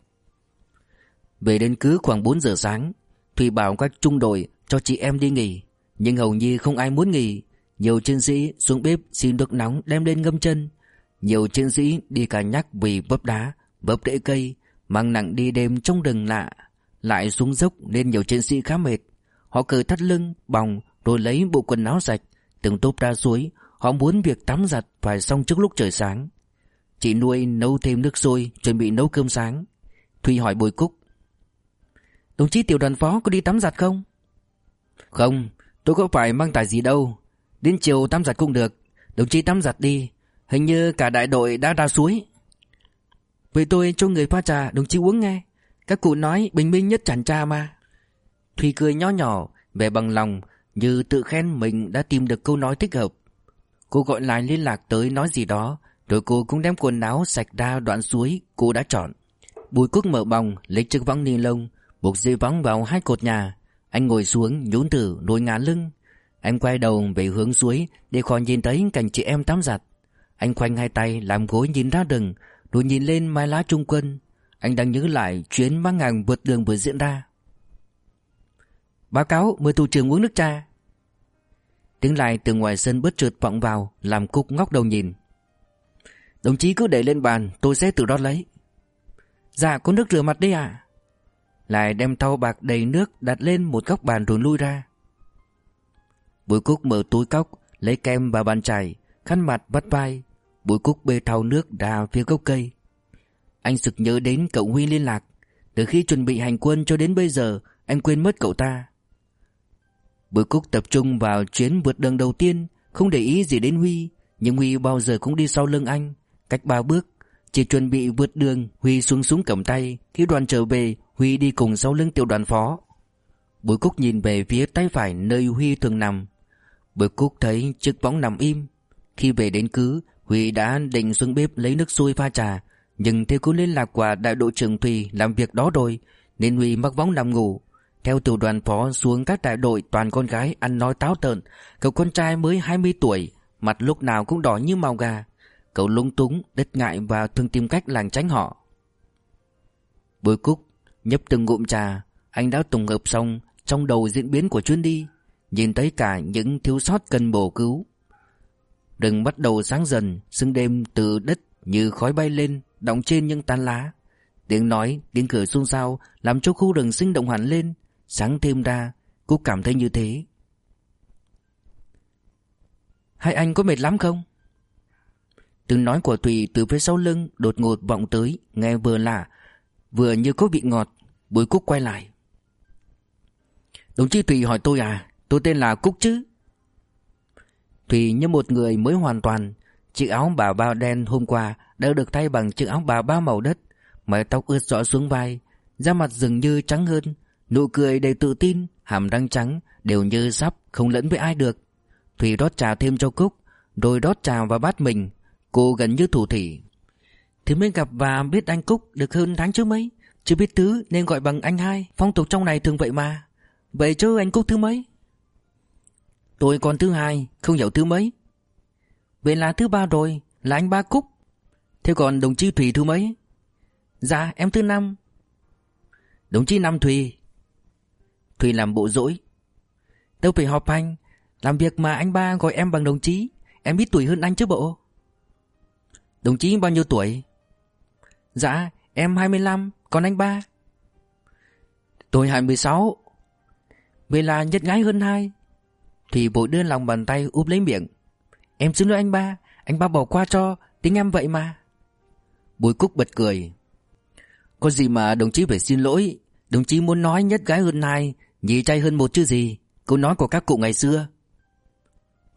Về đến cứ khoảng 4 giờ sáng, Thủy bảo các trung đội cho chị em đi nghỉ, nhưng hầu như không ai muốn nghỉ. Nhiều chiến sĩ xuống bếp xin nước nóng đem lên ngâm chân. Nhiều chiến sĩ đi cả nhắc vì vấp đá, vấp rễ cây, mang nặng đi đêm trong rừng lạ, lại xuống dốc nên nhiều chiến sĩ khá mệt. Họ cởi thắt lưng, bòng rồi lấy bộ quần áo sạch, từng tốp ra suối, họ muốn việc tắm giặt phải xong trước lúc trời sáng. Chị nuôi nấu thêm nước sôi, chuẩn bị nấu cơm sáng. Thùy hỏi Bùi Cúc. Đồng chí tiểu đoàn phó có đi tắm giặt không? Không, tôi có phải mang tài gì đâu. Đến chiều tắm giặt cũng được. Đồng chí tắm giặt đi. Hình như cả đại đội đã ra suối. Vậy tôi cho người pha trà đồng chí uống nghe. Các cụ nói bình minh nhất chẳng trà mà. Thùy cười nhỏ nhỏ, vẻ bằng lòng, như tự khen mình đã tìm được câu nói thích hợp. Cô gọi lại liên lạc tới nói gì đó, rồi cô cũng đem quần áo sạch ra đoạn suối cô đã chọn. Bùi Quốc mở bòng, lấy chiếc võng ni lông, buộc dây võng vào hai cột nhà. Anh ngồi xuống, nhún tử nối ngả lưng. Anh quay đầu về hướng suối để khỏi nhìn thấy cảnh chị em tắm giặt. Anh khoanh hai tay làm gối nhìn ra rừng, rồi nhìn lên mái lá trung quân. Anh đang nhớ lại chuyến mang ngàn vượt đường vừa diễn ra. Báo cáo mời thủ trưởng uống nước trà. Tiếng lại từ ngoài sân bớt trượt vọng vào, làm Cúc ngóc đầu nhìn. Đồng chí cứ để lên bàn, tôi sẽ từ đó lấy. Dạ có nước rửa mặt đây à Lại đem thau bạc đầy nước đặt lên một góc bàn rồi lui ra. Bùi Cúc mở túi cốc Lấy kem và bàn chải Khăn mặt bắt vai. Bùi Cúc bê thau nước ra phía gốc cây. Anh sực nhớ đến cậu Huy liên lạc. Từ khi chuẩn bị hành quân cho đến bây giờ Anh quên mất cậu ta. Bùi Cúc tập trung vào chuyến vượt đường đầu tiên, Không để ý gì đến Huy, Nhưng Huy bao giờ cũng đi sau lưng anh. Cách ba bước, chỉ chuẩn bị vượt đường, Huy xuống xuống cầm tay. Khi đoàn trở về, Huy đi cùng sau lưng tiểu đoàn phó. Bùi Cúc nhìn về phía tay phải nơi Huy thường nằm. Bùi Cúc thấy chiếc bóng nằm im. Khi về đến cứ, Huy đã định xuống bếp lấy nước sôi pha trà. Nhưng theo cứu liên lạc của đại đội trưởng Thùy làm việc đó rồi, Nên Huy mắc võng nằm ngủ. Theo tiểu đoàn phó xuống các đại đội toàn con gái ăn nói táo tợn Cậu con trai mới 20 tuổi Mặt lúc nào cũng đỏ như màu gà. Cậu lúng túng, đứt ngại và thường tìm cách làng tránh họ. Bùi Cúc nhấp từng ngụm trà Anh đã tổng hợp xong trong đầu diễn biến của chuyến đi Nhìn thấy cả những thiếu sót cần bổ cứu. Rừng bắt đầu sáng dần Sương đêm từ đất như khói bay lên Đọng trên những tán lá. Tiếng nói, tiếng cười xôn xao Làm cho khu rừng sinh động hẳn lên. Sáng thêm ra Cúc cảm thấy như thế Hai anh có mệt lắm không? Tiếng nói của Thùy từ phía sau lưng đột ngột vọng tới, nghe vừa lạ, vừa như có vị ngọt. Bùi Cúc quay lại. Đồng chí Thùy hỏi tôi à, tôi tên là Cúc chứ? Thùy như một người mới hoàn toàn, chiếc áo bà bao đen hôm qua đã được thay bằng chiếc áo bà ba màu đất, mái tóc ướt rõ xuống vai, da mặt dường như trắng hơn, nụ cười đầy tự tin, hàm răng trắng đều như sắp không lẫn với ai được. Thùy rót trà thêm cho Cúc, rồi rót trà vào bát mình, Cô gần như thủ thỉ. Thì mới gặp và biết anh Cúc được hơn tháng trước mấy. Chưa biết thứ nên gọi bằng anh hai Phong tục trong này thường vậy mà. Vậy chứ anh Cúc thứ mấy? Tôi còn thứ hai Không hiểu thứ mấy. Vậy là thứ ba rồi Là anh ba Cúc. Thế còn đồng chí Thùy thứ mấy? Dạ em thứ năm. Đồng chí Năm Thùy Thùy làm bộ dỗi. Đâu phải họp anh, Làm việc mà anh ba gọi em bằng đồng chí. Em biết tuổi hơn anh chứ bộ. Đồng chí bao nhiêu tuổi? Dạ em 25 Còn anh ba? Tôi 26 Vậy là nhất gái hơn hai. Thì vội đưa lòng bàn tay úp lấy miệng. Em xin lỗi anh ba Anh ba bỏ qua cho, Tính em vậy mà. Bùi Cúc bật cười. Có gì mà đồng chí phải xin lỗi? Đồng chí muốn nói nhất gái hơn hai Nhì trai hơn một chứ gì Câu nói của các cụ ngày xưa.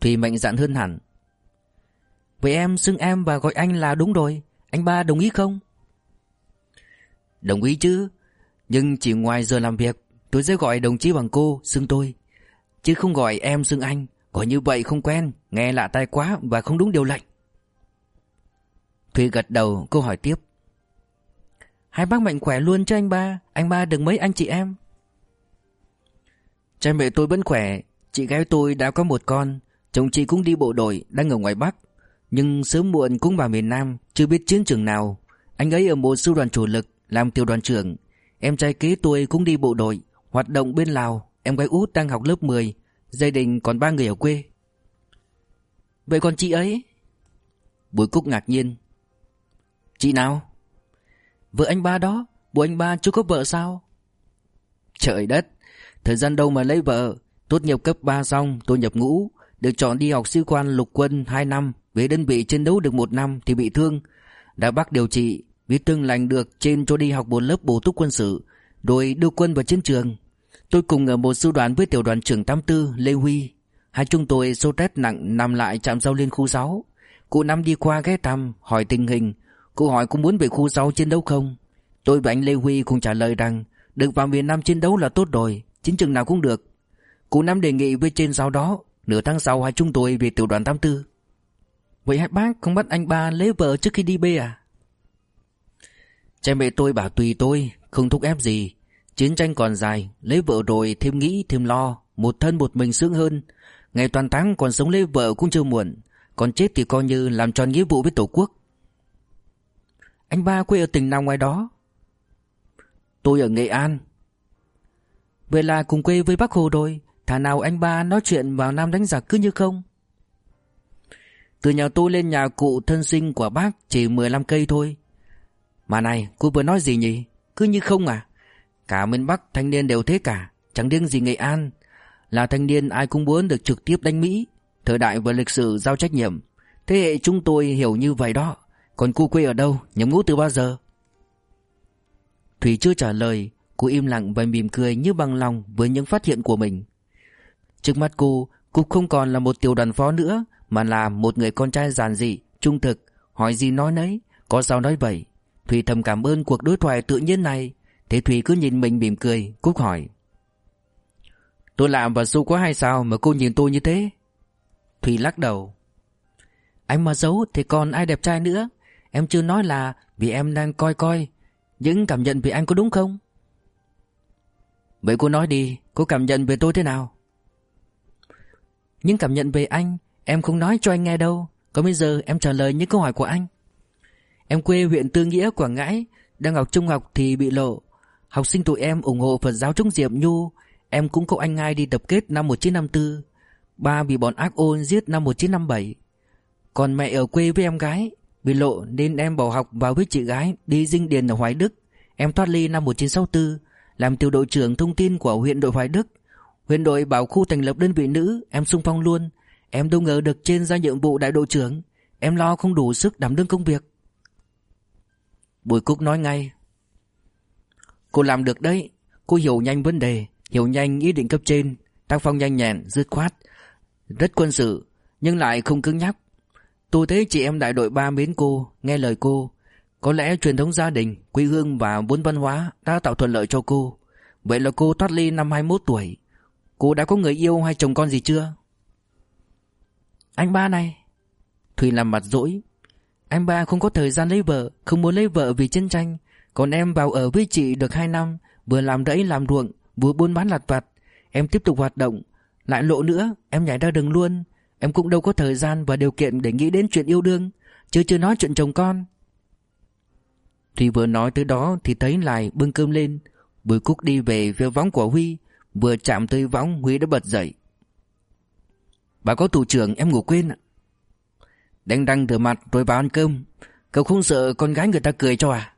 Thùy mạnh dạn hơn hẳn. Vậy em xưng em và gọi anh là đúng rồi Anh ba đồng ý không? Đồng ý chứ Nhưng chỉ ngoài giờ làm việc Tôi sẽ gọi đồng chí bằng cô, xưng tôi. Chứ không gọi em xưng anh Gọi như vậy không quen Nghe lạ tai quá và không đúng điều lệnh. Thùy gật đầu cô hỏi tiếp. Hai bác mạnh khỏe luôn cho anh ba Anh ba đừng mấy anh chị em. Cha mẹ tôi vẫn khỏe, Chị gái tôi đã có một con, Chồng chị cũng đi bộ đội, Đang ở ngoài Bắc. Nhưng sớm muộn cũng vào miền Nam, Chưa biết chiến trường nào. Anh ấy ở một sư đoàn chủ lực, Làm tiểu đoàn trưởng. Em trai kế tôi cũng đi bộ đội, Hoạt động bên Lào. Em gái út đang học lớp 10 Gia đình còn ba người ở quê. Vậy còn chị ấy? Bùi Cúc ngạc nhiên. Chị nào? Vợ anh ba đó Bố anh ba chưa có vợ sao? Trời đất! Thời gian đâu mà lấy vợ? Tốt nghiệp cấp 3 xong, tôi nhập ngũ. Được chọn đi học sĩ quan lục quân 2 năm. Về đơn vị chiến đấu được 1 năm thì bị thương. Đã bác điều trị vì tương lành được trên cho đi học một lớp bổ túc quân sự, Rồi đưa quân vào chiến trường. Tôi cùng ở một sư đoàn với tiểu đoàn trưởng 84 Lê Huy. Hai chúng tôi sốt rét nặng nằm lại trạm giao liên khu 6 Cụ Năm đi qua ghé thăm, hỏi tình hình. Cụ hỏi có muốn về khu 6 chiến đấu không? Tôi và anh Lê Huy cùng trả lời rằng, Được vào miền Nam chiến đấu là tốt rồi chính trường nào cũng được. Cụ Năm đề nghị với trên sau đó, Nửa tháng sau hai chúng tôi về tiểu đoàn 84 Vậy hai bác không bắt anh ba lấy vợ trước khi đi bê à? Cha mẹ tôi bảo tùy tôi, Không thúc ép gì. Chiến tranh còn dài, Lấy vợ rồi thêm nghĩ, thêm lo, Một thân một mình sướng hơn. Ngày toàn tháng còn sống lấy vợ cũng chưa muộn, Còn chết thì coi như làm tròn nghĩa vụ với tổ quốc. Anh ba quê ở tỉnh nào ngoài đó? Tôi ở Nghệ An. Vậy là cùng quê với bác Hồ rồi, Thả nào anh ba nói chuyện vào Nam đánh giặc cứ như không? Từ nhà tôi lên nhà cụ thân sinh của bác Chỉ 15 cây thôi. Mà này, cô vừa nói gì nhỉ? Cứ như không à? Cả miền Bắc thanh niên đều thế cả, Chẳng riêng gì Nghệ An. Là thanh niên ai cũng muốn được trực tiếp đánh Mỹ. Thời đại và lịch sử giao trách nhiệm. Thế hệ chúng tôi hiểu như vậy đó. Còn cô quê ở đâu? Nhập ngũ từ bao giờ? Thủy chưa trả lời. Cô im lặng và mỉm cười như bằng lòng Với những phát hiện của mình. Trước mắt cô Cục không còn là một tiểu đoàn phó nữa, Mà là một người con trai giản dị, Trung thực, Hỏi gì nói nấy, Có sao nói vậy Thủy thầm cảm ơn cuộc đối thoại tự nhiên này. Thế Thủy cứ nhìn mình mỉm cười Cúc hỏi. Tôi làm và su quá hay sao mà cô nhìn tôi như thế? Thủy lắc đầu. Anh mà giấu thì còn ai đẹp trai nữa? Em chưa nói là Vì em đang coi coi. Những cảm nhận về anh có đúng không? Vậy cô nói đi, Cô cảm nhận về tôi thế nào? Những cảm nhận về anh, Em không nói cho anh nghe đâu. Còn bây giờ em trả lời những câu hỏi của anh. Em quê huyện Tư Nghĩa, Quảng Ngãi, Đang học trung học thì bị lộ. Học sinh tụi em ủng hộ Phật giáo Trung Diệm Nhu. Em cũng cậu anh ngay đi tập kết năm 1954 Ba bị bọn ác ôn giết năm 1957 Còn mẹ ở quê với em gái, Bị lộ nên em bỏ học vào với chị gái Đi dinh điền ở Hoài Đức. Em thoát ly năm 1964 làm tiểu đội trưởng thông tin của huyện đội Hoài Đức. Huyện đội bảo khu thành lập đơn vị nữ Em sung phong luôn. Em đâu ngờ được trên ra nhiệm vụ đại đội trưởng. Em lo không đủ sức đảm đương công việc. Bùi Cúc nói ngay. Cô làm được đấy. Cô hiểu nhanh vấn đề Hiểu nhanh ý định cấp trên. Tác phong nhanh nhẹn, dứt khoát. Rất quân sự Nhưng lại không cứng nhắc. Tôi thấy chị em đại đội ba mến cô Nghe lời cô. Có lẽ truyền thống gia đình, quê hương và vốn văn hóa Đã tạo thuận lợi cho cô. Vậy là cô thoát ly năm 21 tuổi. Cô đã có người yêu hay chồng con gì chưa? Anh ba này. Thùy làm mặt dỗi. Anh ba không có thời gian lấy vợ Không muốn lấy vợ vì chiến tranh. Còn em vào ở với chị được 2 năm Vừa làm rẫy làm ruộng Vừa buôn bán lặt vặt. Em tiếp tục hoạt động. Lại lộ nữa Em nhảy ra đường luôn. Em cũng đâu có thời gian và điều kiện để nghĩ đến chuyện yêu đương. Chứ chưa nói chuyện chồng con thì vừa nói tới đó Thì thấy lại bưng cơm lên. Bùi Cúc đi về phía võng của Huy, Vừa chạm tới võng Huy đã bật dậy. Bà có thủ trưởng, em ngủ quên ạ. Đánh răng rửa mặt rồi vào ăn cơm. Cậu không sợ con gái người ta cười cho à?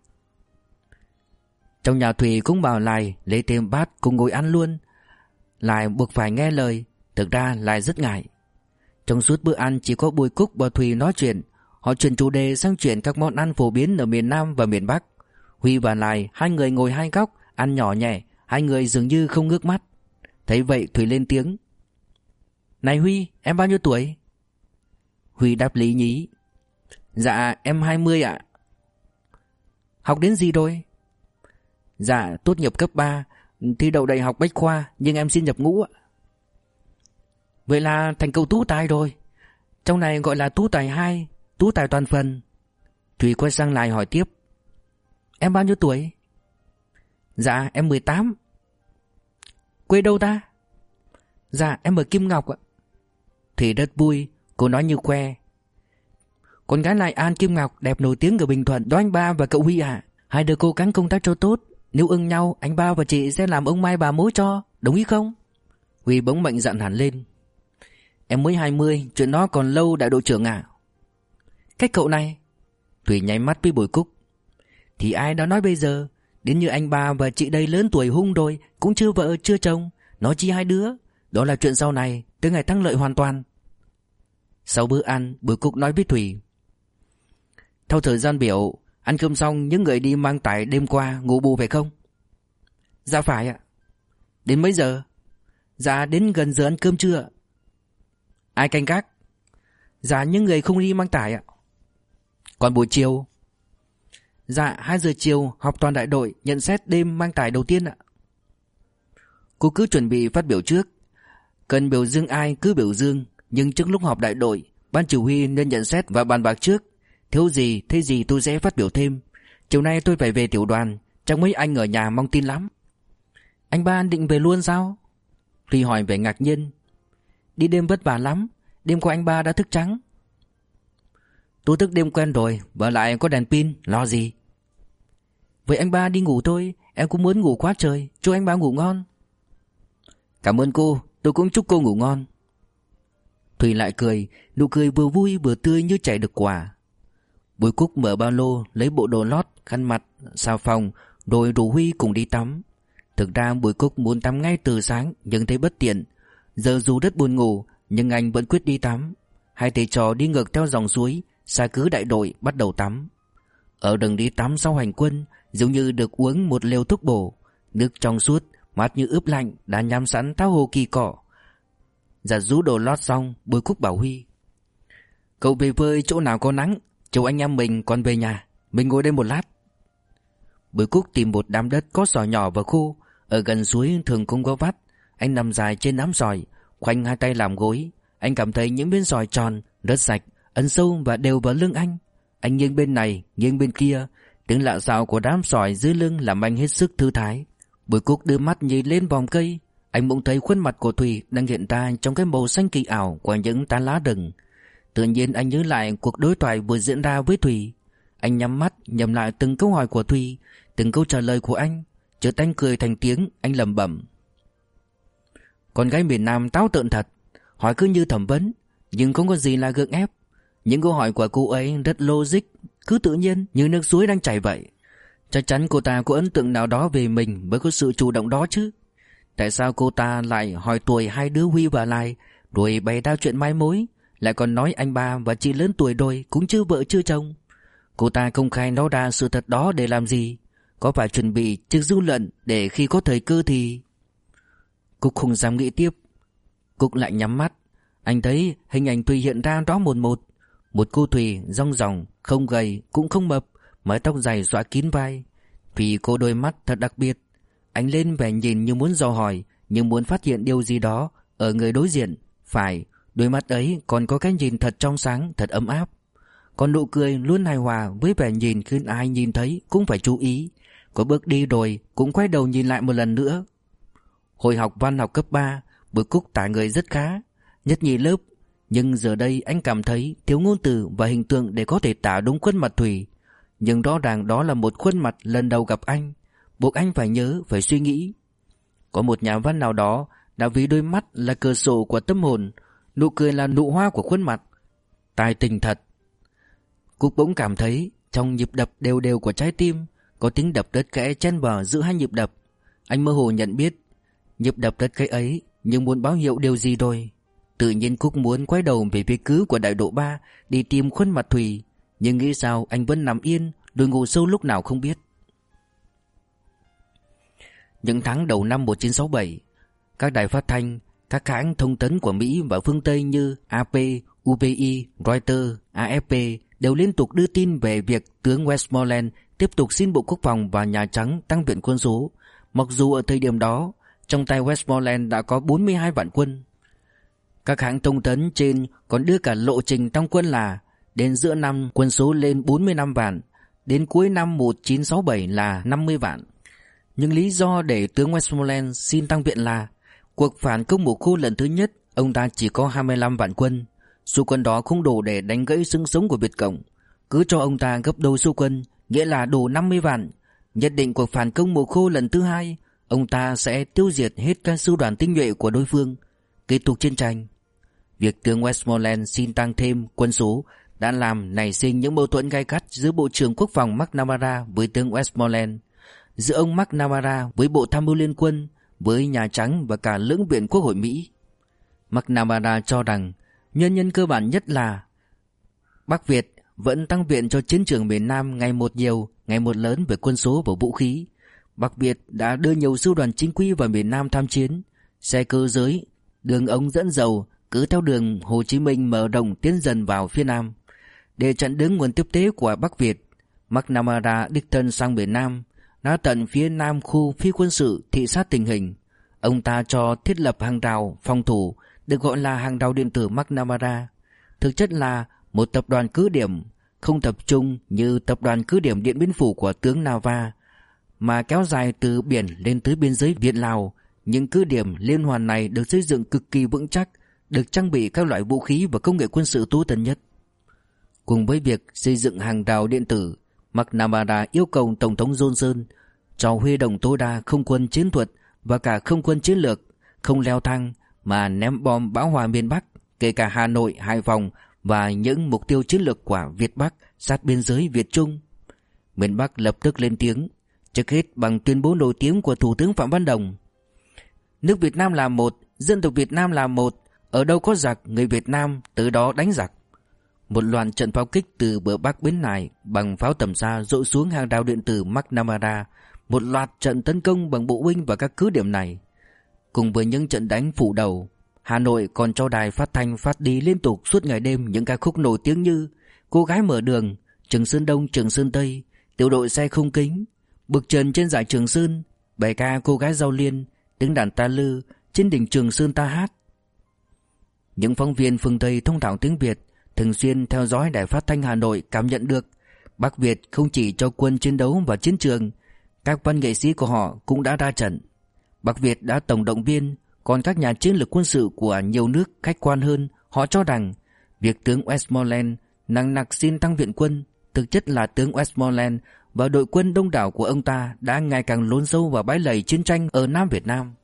Trong nhà Thùy cũng bảo lại Lấy thêm bát cùng ngồi ăn luôn. Lại buộc phải nghe lời, Thực ra lại rất ngại. Trong suốt bữa ăn chỉ có Bùi Cúc và Thùy nói chuyện. Họ chuyển chủ đề sang chuyện các món ăn phổ biến ở miền Nam và miền Bắc. Huy và Lai, Hai người ngồi hai góc, Ăn nhỏ nhẹ, Hai người dường như không ngước mắt. Thấy vậy Thủy lên tiếng. Này Huy, em bao nhiêu tuổi? Huy đáp lý nhí. Dạ em 20 ạ. Học đến gì rồi? Dạ tốt nghiệp cấp 3 Thi đậu đại học Bách Khoa, Nhưng em xin nhập ngũ ạ. Vậy là thành cầu tú tài rồi. Trong này gọi là tú tài 2 Tú tài toàn phần. Thùy quay sang lại hỏi tiếp. Em bao nhiêu tuổi? Dạ em 18 Quê đâu ta? Dạ em ở Kim Ngọc ạ. Thủy rất vui, Cô nói như que Con gái lại An Kim Ngọc, đẹp nổi tiếng ở Bình Thuận, Đó anh ba và cậu Huy à Hai đứa cô gắng công tác cho tốt. Nếu ưng nhau, anh ba và chị sẽ làm ông mai bà mối cho, Đồng ý không? Huy bỗng mạnh dặn hẳn lên. Em mới 20 Chuyện đó còn lâu, đại đội trưởng à Cách cậu này. Thủy nháy mắt với bồi cúc. Thì ai đó nói bây giờ, Đến như anh ba và chị đây lớn tuổi hung rồi, Cũng chưa vợ, chưa chồng, Nói chi hai đứa. Đó là chuyện sau này, Tới ngày thắng lợi hoàn toàn. Sau bữa ăn bồi Cúc nói với Thủy Theo thời gian biểu, Ăn cơm xong, những người đi mang tải đêm qua Ngủ bù phải không? Dạ phải ạ. Đến mấy giờ? Dạ đến gần giờ ăn cơm trưa Ai canh gác? Dạ những người không đi mang tải ạ. Còn buổi chiều? Dạ 2 giờ chiều họp toàn đại đội, nhận xét đêm mang tài đầu tiên ạ. Cô cứ chuẩn bị phát biểu trước. Cần biểu dương ai cứ biểu dương, Nhưng trước lúc họp đại đội, Ban chỉ huy nên nhận xét và bàn bạc trước. Thiếu gì, thế gì tôi sẽ phát biểu thêm. Chiều nay tôi phải về tiểu đoàn Chắc mấy anh ở nhà mong tin lắm. Anh ba định về luôn sao? Thùy hỏi vẻ ngạc nhiên. Đi đêm vất vả lắm, Đêm qua anh ba đã thức trắng. Tôi thức đêm quen rồi Và lại có đèn pin Lo gì? Vậy anh ba đi ngủ thôi Em cũng muốn ngủ quá trời Chúc anh ba ngủ ngon. Cảm ơn cô Tôi cũng chúc cô ngủ ngon. Thùy lại cười Nụ cười vừa vui vừa tươi như chảy được quả. Bùi Cúc mở ba lô Lấy bộ đồ lót, khăn mặt, Xào phòng Rồi rủ Huy cùng đi tắm. Thực ra Bùi Cúc muốn tắm ngay từ sáng Nhưng thấy bất tiện. Giờ dù rất buồn ngủ Nhưng anh vẫn quyết đi tắm. Hai thầy trò đi ngược theo dòng suối Xa cứ đại đội bắt đầu tắm. Ở đường đi tắm sau hành quân Giống như được uống một liều thuốc bổ. Nước trong suốt Mát như ướp lạnh Đã nhắm sẵn tháo hồ kỳ cỏ Giặt rũ đồ lót xong Bùi Cúc bảo Huy. Cậu về vơi chỗ nào có nắng Chiều anh em mình còn về nhà Mình ngồi đây một lát. Bùi Cúc tìm một đám đất có sỏi nhỏ và khô Ở gần suối thường không có vắt. Anh nằm dài trên đám sỏi Khoanh hai tay làm gối. Anh cảm thấy những miếng sỏi tròn, rất sạch Ấn sâu và đều vào lưng anh. Anh nghiêng bên này, nghiêng bên kia. Tiếng lạ xạo của đám sỏi dưới lưng Làm anh hết sức thư thái. Bùi Cúc đưa mắt nhìn lên vòng cây. Anh bỗng thấy khuôn mặt của Thùy Đang hiện ra trong cái màu xanh kỳ ảo Của những tán lá rừng. Tự nhiên anh nhớ lại cuộc đối thoại vừa diễn ra với Thùy Anh nhắm mắt nhầm lại từng câu hỏi của Thùy Từng câu trả lời của anh. Chợt anh cười thành tiếng Anh lẩm bẩm. Con gái miền Nam táo tợn thật. Hỏi cứ như thẩm vấn Nhưng không có gì là gượng ép. Những câu hỏi của cô ấy rất logic. Cứ tự nhiên, như nước suối đang chảy vậy. Chắc chắn cô ta có ấn tượng nào đó về mình Mới có sự chủ động đó chứ? Tại sao cô ta lại hỏi tuổi hai đứa Huy và Lai, Rồi bày ra chuyện mai mối, Lại còn nói anh ba và chị lớn tuổi đôi Cũng chưa vợ chưa chồng? Cô ta công khai nói ra sự thật đó để làm gì? Có phải chuẩn bị trước dư luận Để khi có thời cơ thì? Cúc không dám nghĩ tiếp. Cúc lại nhắm mắt. Anh thấy hình ảnh tùy hiện ra đó một một. Một cô Thùy rong ròng, Không gầy, cũng không mập, Mái tóc dài xõa kín vai. Vì cô đôi mắt thật đặc biệt. Ánh lên vẻ nhìn như muốn dò hỏi, Nhưng muốn phát hiện điều gì đó Ở người đối diện. Phải, Đôi mắt ấy còn có cái nhìn thật trong sáng, Thật ấm áp. Còn nụ cười luôn hài hòa Với vẻ nhìn khiến ai nhìn thấy cũng phải chú ý. Có bước đi rồi, Cũng quay đầu nhìn lại một lần nữa. Hồi học văn học cấp 3 Bữa Cúc tả người rất khá. Nhất nhì lớp nhưng giờ đây anh cảm thấy thiếu ngôn từ và hình tượng để có thể tả đúng khuôn mặt Thủy Nhưng rõ ràng đó là một khuôn mặt lần đầu gặp anh. Buộc anh phải nhớ, phải suy nghĩ. Có một nhà văn nào đó đã ví đôi mắt là cửa sổ của tâm hồn. Nụ cười là nụ hoa của khuôn mặt. Tài tình thật. Cúc bỗng cảm thấy Trong nhịp đập đều đều của trái tim Có tiếng đập đất kẽ chen vào giữa hai nhịp đập. Anh mơ hồ nhận biết Nhịp đập đất kẽ ấy Nhưng muốn báo hiệu điều gì rồi? Tự nhiên Cúc muốn quay đầu về phía cứ của đại độ ba Đi tìm khuôn mặt Thùy. Nhưng nghĩ sao anh vẫn nằm yên Đôi ngủ sâu lúc nào không biết. Những tháng đầu năm 1967 Các đài phát thanh Các hãng thông tấn của Mỹ và phương Tây như AP, UPI, Reuters, AFP Đều liên tục đưa tin về việc tướng Westmoreland Tiếp tục xin Bộ Quốc phòng và Nhà Trắng tăng viện quân số. Mặc dù ở thời điểm đó Trong tay Westmoreland đã có 42 vạn quân các hãng thông tấn trên còn đưa cả lộ trình tăng quân là đến giữa năm quân số lên 45 vạn, đến cuối năm 1967 là 50 vạn. Nhưng lý do để tướng Westmoreland xin tăng viện là cuộc phản công mùa khô lần thứ nhất ông ta chỉ có 25 vạn quân. Số quân đó không đủ để đánh gãy xương sống của Việt Cộng. Cứ cho ông ta gấp đôi số quân, nghĩa là đủ 50 vạn. Nhất định cuộc phản công mùa khô lần thứ hai, ông ta sẽ tiêu diệt hết các sư đoàn tinh nhuệ của đối phương, kết thúc chiến tranh. Việc tướng Westmoreland xin tăng thêm quân số đã làm nảy sinh những mâu thuẫn gay gắt giữa Bộ trưởng Quốc phòng McNamara với tướng Westmoreland, giữa ông McNamara với Bộ Tham mưu Liên quân, với Nhà Trắng và cả lưỡng viện Quốc hội Mỹ. McNamara cho rằng nguyên nhân cơ bản nhất là Bắc Việt vẫn tăng viện cho chiến trường miền Nam ngày một nhiều, ngày một lớn về quân số và vũ khí. Bắc Việt đã đưa nhiều sư đoàn chính quy vào miền Nam tham chiến, xe cơ giới, đường ống dẫn dầu cứ theo đường Hồ Chí Minh mở rộng tiến dần vào phía Nam. Để chặn đứng nguồn tiếp tế của Bắc Việt, McNamara đích thân sang miền Nam, đã tận phía Nam khu phi quân sự thị sát tình hình. Ông ta cho thiết lập hàng rào phòng thủ được gọi là hàng rào điện tử McNamara. Thực chất là một tập đoàn cứ điểm không tập trung như tập đoàn cứ điểm Điện Biên Phủ của tướng Nava mà kéo dài từ biển lên tới biên giới Việt Lào. Những cứ điểm liên hoàn này được xây dựng cực kỳ vững chắc, được trang bị các loại vũ khí và công nghệ quân sự tối tân nhất. Cùng với việc xây dựng hàng rào điện tử, McNamara yêu cầu Tổng thống Johnson cho huy động tối đa không quân chiến thuật và cả không quân chiến lược, không leo thang mà ném bom bão hòa miền Bắc, kể cả Hà Nội, Hải Phòng và những mục tiêu chiến lược của Việt Bắc sát biên giới Việt Trung. Miền Bắc lập tức lên tiếng, trước hết bằng tuyên bố nổi tiếng của Thủ tướng Phạm Văn Đồng. Nước Việt Nam là một, dân tộc Việt Nam là một, ở đâu có giặc, người Việt Nam từ đó đánh giặc. Một loạt trận pháo kích từ bờ Bắc Bến này bằng pháo tầm xa dội xuống hàng đào điện tử McNamara, một loạt trận tấn công bằng bộ binh vào các cứ điểm này. Cùng với những trận đánh phủ đầu, Hà Nội còn cho đài phát thanh phát đi liên tục suốt ngày đêm những ca khúc nổi tiếng như Cô gái mở đường, Trường Sơn Đông, Trường Sơn Tây, Tiểu đội xe không kính, Bực trần trên dải Trường Sơn, bài ca Cô gái giao liên, Tiếng đàn ta lư, Trên đỉnh Trường Sơn ta hát. Những phóng viên phương Tây thông thạo tiếng Việt thường xuyên theo dõi đài phát thanh Hà Nội cảm nhận được Bắc Việt không chỉ cho quân chiến đấu và chiến trường, các văn nghệ sĩ của họ cũng đã ra trận. Bắc Việt đã tổng động viên, còn các nhà chiến lược quân sự của nhiều nước khách quan hơn, họ cho rằng việc tướng Westmoreland nặng nặc xin tăng viện quân, thực chất là tướng Westmoreland và đội quân đông đảo của ông ta đã ngày càng lún sâu vào bãi lầy chiến tranh ở Nam Việt Nam.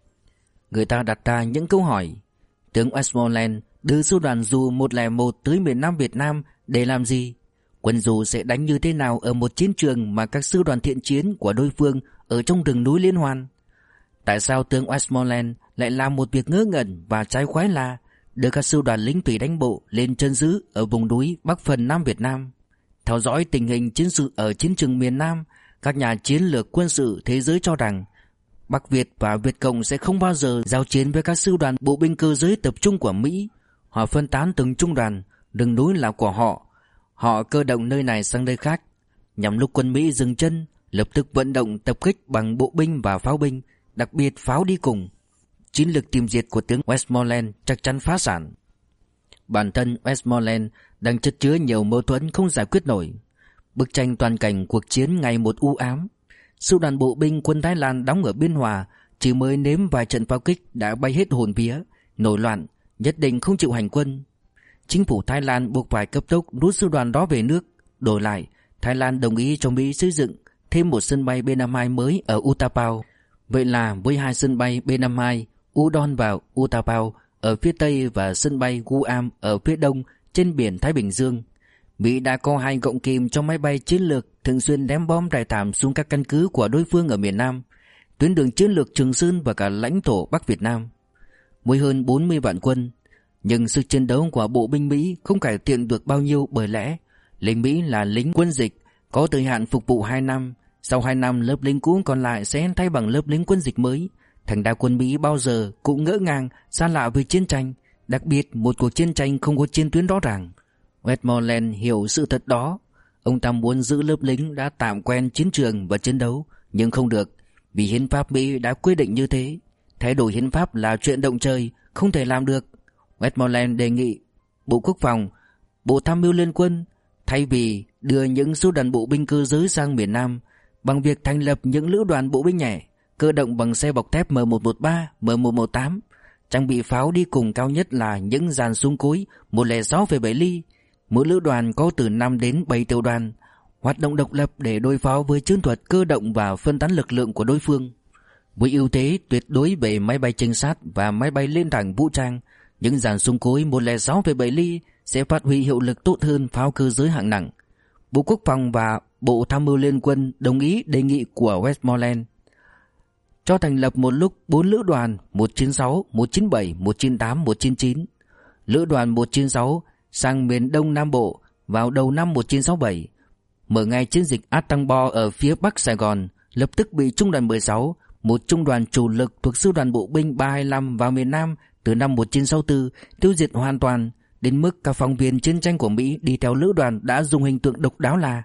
Người ta đặt ra những câu hỏi, tướng Westmoreland đưa sư đoàn dù 101 tới miền Nam Việt Nam để làm gì? Quân dù sẽ đánh như thế nào ở một chiến trường mà các sư đoàn thiện chiến của đối phương ở trong rừng núi liên hoàn? Tại sao tướng Westmoreland lại làm một việc ngớ ngẩn và trái khoái là đưa các sư đoàn lính thủy đánh bộ lên chân giữ ở vùng núi Bắc phần Nam Việt Nam? Theo dõi tình hình chiến sự ở chiến trường miền Nam, các nhà chiến lược quân sự thế giới cho rằng Bắc Việt và Việt Cộng sẽ không bao giờ giao chiến với các sư đoàn bộ binh cơ giới tập trung của Mỹ. Họ phân tán từng trung đoàn, đường núi là của họ. Họ cơ động nơi này sang nơi khác. Nhằm lúc quân Mỹ dừng chân, lập tức vận động tập kích bằng bộ binh và pháo binh, đặc biệt pháo đi cùng. Chiến lược tìm diệt của tướng Westmoreland chắc chắn phá sản. Bản thân Westmoreland đang chất chứa nhiều mâu thuẫn không giải quyết nổi. Bức tranh toàn cảnh cuộc chiến ngày một u ám. Sư đoàn bộ binh quân Thái Lan đóng ở Biên Hòa chỉ mới nếm vài trận pháo kích đã bay hết hồn vía, nổi loạn, nhất định không chịu hành quân. Chính phủ Thái Lan buộc phải cấp tốc rút sư đoàn đó về nước. Đổi lại, Thái Lan đồng ý cho Mỹ xây dựng thêm một sân bay B-52 mới ở Utapao. Vậy là với hai sân bay B-52, Udon và Utapao ở phía tây và sân bay Guam ở phía đông trên biển Thái Bình Dương. Mỹ đã có hai gọng kìm cho máy bay chiến lược thường xuyên ném bom rải thảm xuống các căn cứ của đối phương ở miền Nam, tuyến đường chiến lược Trường Sơn và cả lãnh thổ Bắc Việt Nam. Với hơn 40 vạn quân, nhưng sức chiến đấu của bộ binh Mỹ không cải thiện được bao nhiêu bởi lẽ lính Mỹ là lính quân dịch có thời hạn phục vụ 2 năm, sau 2 năm lớp lính cũ còn lại sẽ thay bằng lớp lính quân dịch mới. Thành đa quân Mỹ bao giờ cũng ngỡ ngàng xa lạ với chiến tranh, đặc biệt một cuộc chiến tranh không có chiến tuyến rõ ràng. Westmoreland hiểu sự thật đó. Ông ta muốn giữ lớp lính đã tạm quen chiến trường và chiến đấu, nhưng không được, vì hiến pháp Mỹ đã quy định như thế. Thay đổi hiến pháp là chuyện động trời, không thể làm được. Westmoreland đề nghị Bộ Quốc phòng, Bộ Tham mưu Liên quân thay vì đưa những số đoàn bộ binh cơ giới sang miền Nam bằng việc thành lập những lữ đoàn bộ binh nhẹ, cơ động bằng xe bọc thép M113, M118, trang bị pháo đi cùng cao nhất là những dàn súng cối 106,7 ly, mỗi lữ đoàn có từ 5 đến 7 tiểu đoàn, hoạt động độc lập để đối phó với chiến thuật cơ động và phân tán lực lượng của đối phương. Với ưu thế tuyệt đối về máy bay trinh sát và máy bay lên thẳng vũ trang, những dàn súng cối 106,7 ly sẽ phát huy hiệu lực tốt hơn pháo cơ giới hạng nặng. Bộ Quốc phòng và Bộ Tham mưu Liên quân đồng ý đề nghị của Westmoreland cho thành lập một lúc 4 lữ đoàn 196, 197, 198, 199. Lữ đoàn 196 sang miền Đông Nam Bộ vào đầu năm 1967, mở ngay chiến dịch Atangbo ở phía Bắc Sài Gòn, lập tức bị Trung đoàn 16, một trung đoàn chủ lực thuộc Sư đoàn Bộ binh 325 vào miền Nam từ năm 1964 tiêu diệt hoàn toàn, đến mức các phóng viên chiến tranh của Mỹ đi theo lữ đoàn đã dùng hình tượng độc đáo là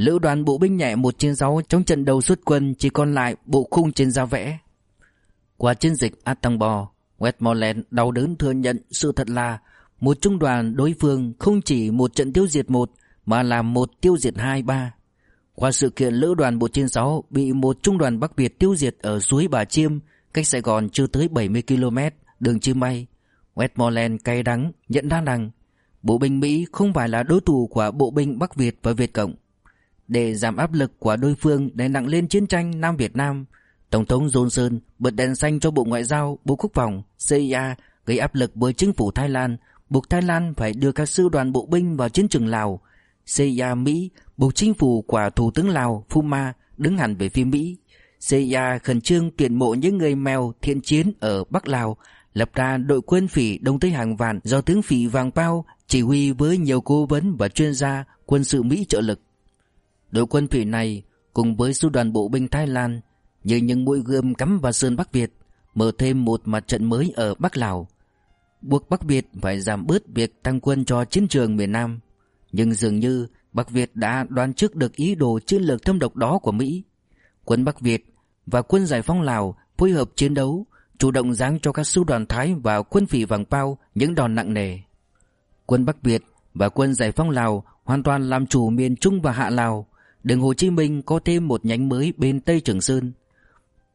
Lữ đoàn bộ binh nhẹ 196 trong trận đầu xuất quân chỉ còn lại bộ khung trên da vẽ. Qua chiến dịch Atangbo, Westmoreland đau đớn thừa nhận sự thật là một trung đoàn đối phương không chỉ một trận tiêu diệt một mà là một tiêu diệt hai ba. Qua sự kiện lữ đoàn 196 bị một trung đoàn Bắc Việt tiêu diệt ở suối Bà Chiêm, cách Sài Gòn chưa tới 70 km, đường chim bay. Westmoreland cay đắng nhận ra rằng bộ binh Mỹ không phải là đối thủ của bộ binh Bắc Việt và Việt Cộng. Để giảm áp lực của đối phương để nặng lên chiến tranh Nam Việt Nam, Tổng thống Johnson bật đèn xanh cho Bộ Ngoại giao, Bộ Quốc phòng, CIA gây áp lực với chính phủ Thái Lan, buộc Thái Lan phải đưa các sư đoàn bộ binh vào chiến trường Lào. CIA Mỹ buộc chính phủ của Thủ tướng Lào Phuma đứng hẳn về phía Mỹ. CIA khẩn trương tuyển mộ những người mèo thiện chiến ở Bắc Lào, lập ra đội quân phỉ đông tới hàng vạn do tướng phỉ Vàng Pao chỉ huy với nhiều cố vấn và chuyên gia quân sự Mỹ trợ lực. Đội quân phỉ này cùng với sư đoàn bộ binh Thái Lan như những mũi gươm cắm vào sơn Bắc Việt mở thêm một mặt trận mới ở Bắc Lào buộc Bắc Việt phải giảm bớt việc tăng quân cho chiến trường miền Nam. Nhưng dường như Bắc Việt đã đoán trước được ý đồ chiến lược thâm độc đó của Mỹ. Quân Bắc Việt và quân giải phóng Lào phối hợp chiến đấu chủ động giáng cho các sư đoàn Thái và quân phỉ Vàng bao những đòn nặng nề. Quân Bắc Việt và quân giải phóng Lào hoàn toàn làm chủ miền Trung và Hạ Lào đường Hồ Chí Minh có thêm một nhánh mới bên Tây Trường Sơn.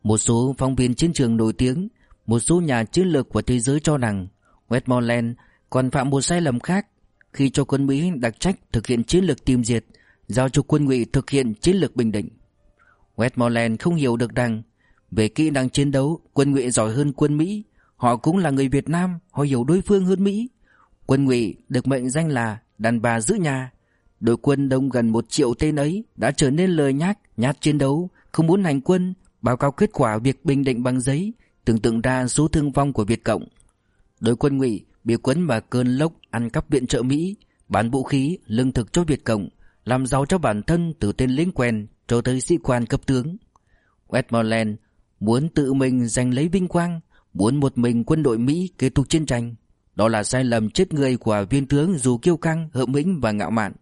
Một số phóng viên chiến trường nổi tiếng, một số nhà chiến lược của thế giới cho rằng Westmoreland còn phạm một sai lầm khác khi cho quân Mỹ đặc trách thực hiện chiến lược tìm diệt, giao cho quân ngụy thực hiện chiến lược bình định. Westmoreland không hiểu được rằng về kỹ năng chiến đấu, quân ngụy giỏi hơn quân Mỹ, họ cũng là người Việt Nam, họ hiểu đối phương hơn Mỹ. Quân ngụy được mệnh danh là đàn bà giữ nhà, Đội quân đông gần một triệu tên ấy đã trở nên lời nhác, nhát chiến đấu, không muốn hành quân, báo cáo kết quả việc bình định bằng giấy, tưởng tượng ra số thương vong của Việt Cộng. Đội quân ngụy bị quấn vào cơn lốc ăn cắp viện trợ Mỹ, bán vũ khí, lương thực cho Việt Cộng, làm giàu cho bản thân từ tên lính quen cho tới sĩ quan cấp tướng. Westmoreland muốn tự mình giành lấy vinh quang, muốn một mình quân đội Mỹ kết thúc chiến tranh. Đó là sai lầm chết người của viên tướng dù kiêu căng, hợm hĩnh và ngạo mạn.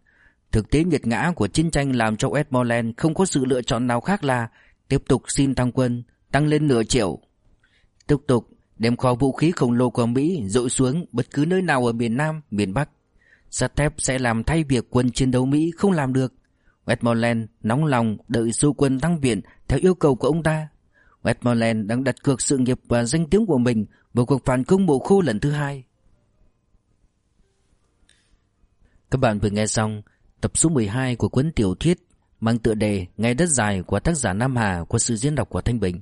Thực tế nghiệt ngã của chiến tranh làm cho Westmoreland không có sự lựa chọn nào khác là tiếp tục xin tăng quân, tăng lên nửa triệu. Tiếp tục đem kho vũ khí khổng lồ của Mỹ dội xuống bất cứ nơi nào ở miền Nam, miền Bắc. Sắt thép sẽ làm thay việc quân chiến đấu Mỹ không làm được. Westmoreland nóng lòng đợi số quân tăng viện theo yêu cầu của ông ta. Westmoreland đang đặt cược sự nghiệp và danh tiếng của mình vào cuộc phản công mộ khô lần thứ hai. Các bạn vừa nghe xong Tập số 12 của cuốn tiểu thuyết mang tựa đề Ngày đất dài của tác giả Nam Hà qua sự diễn đọc của Thanh Bình.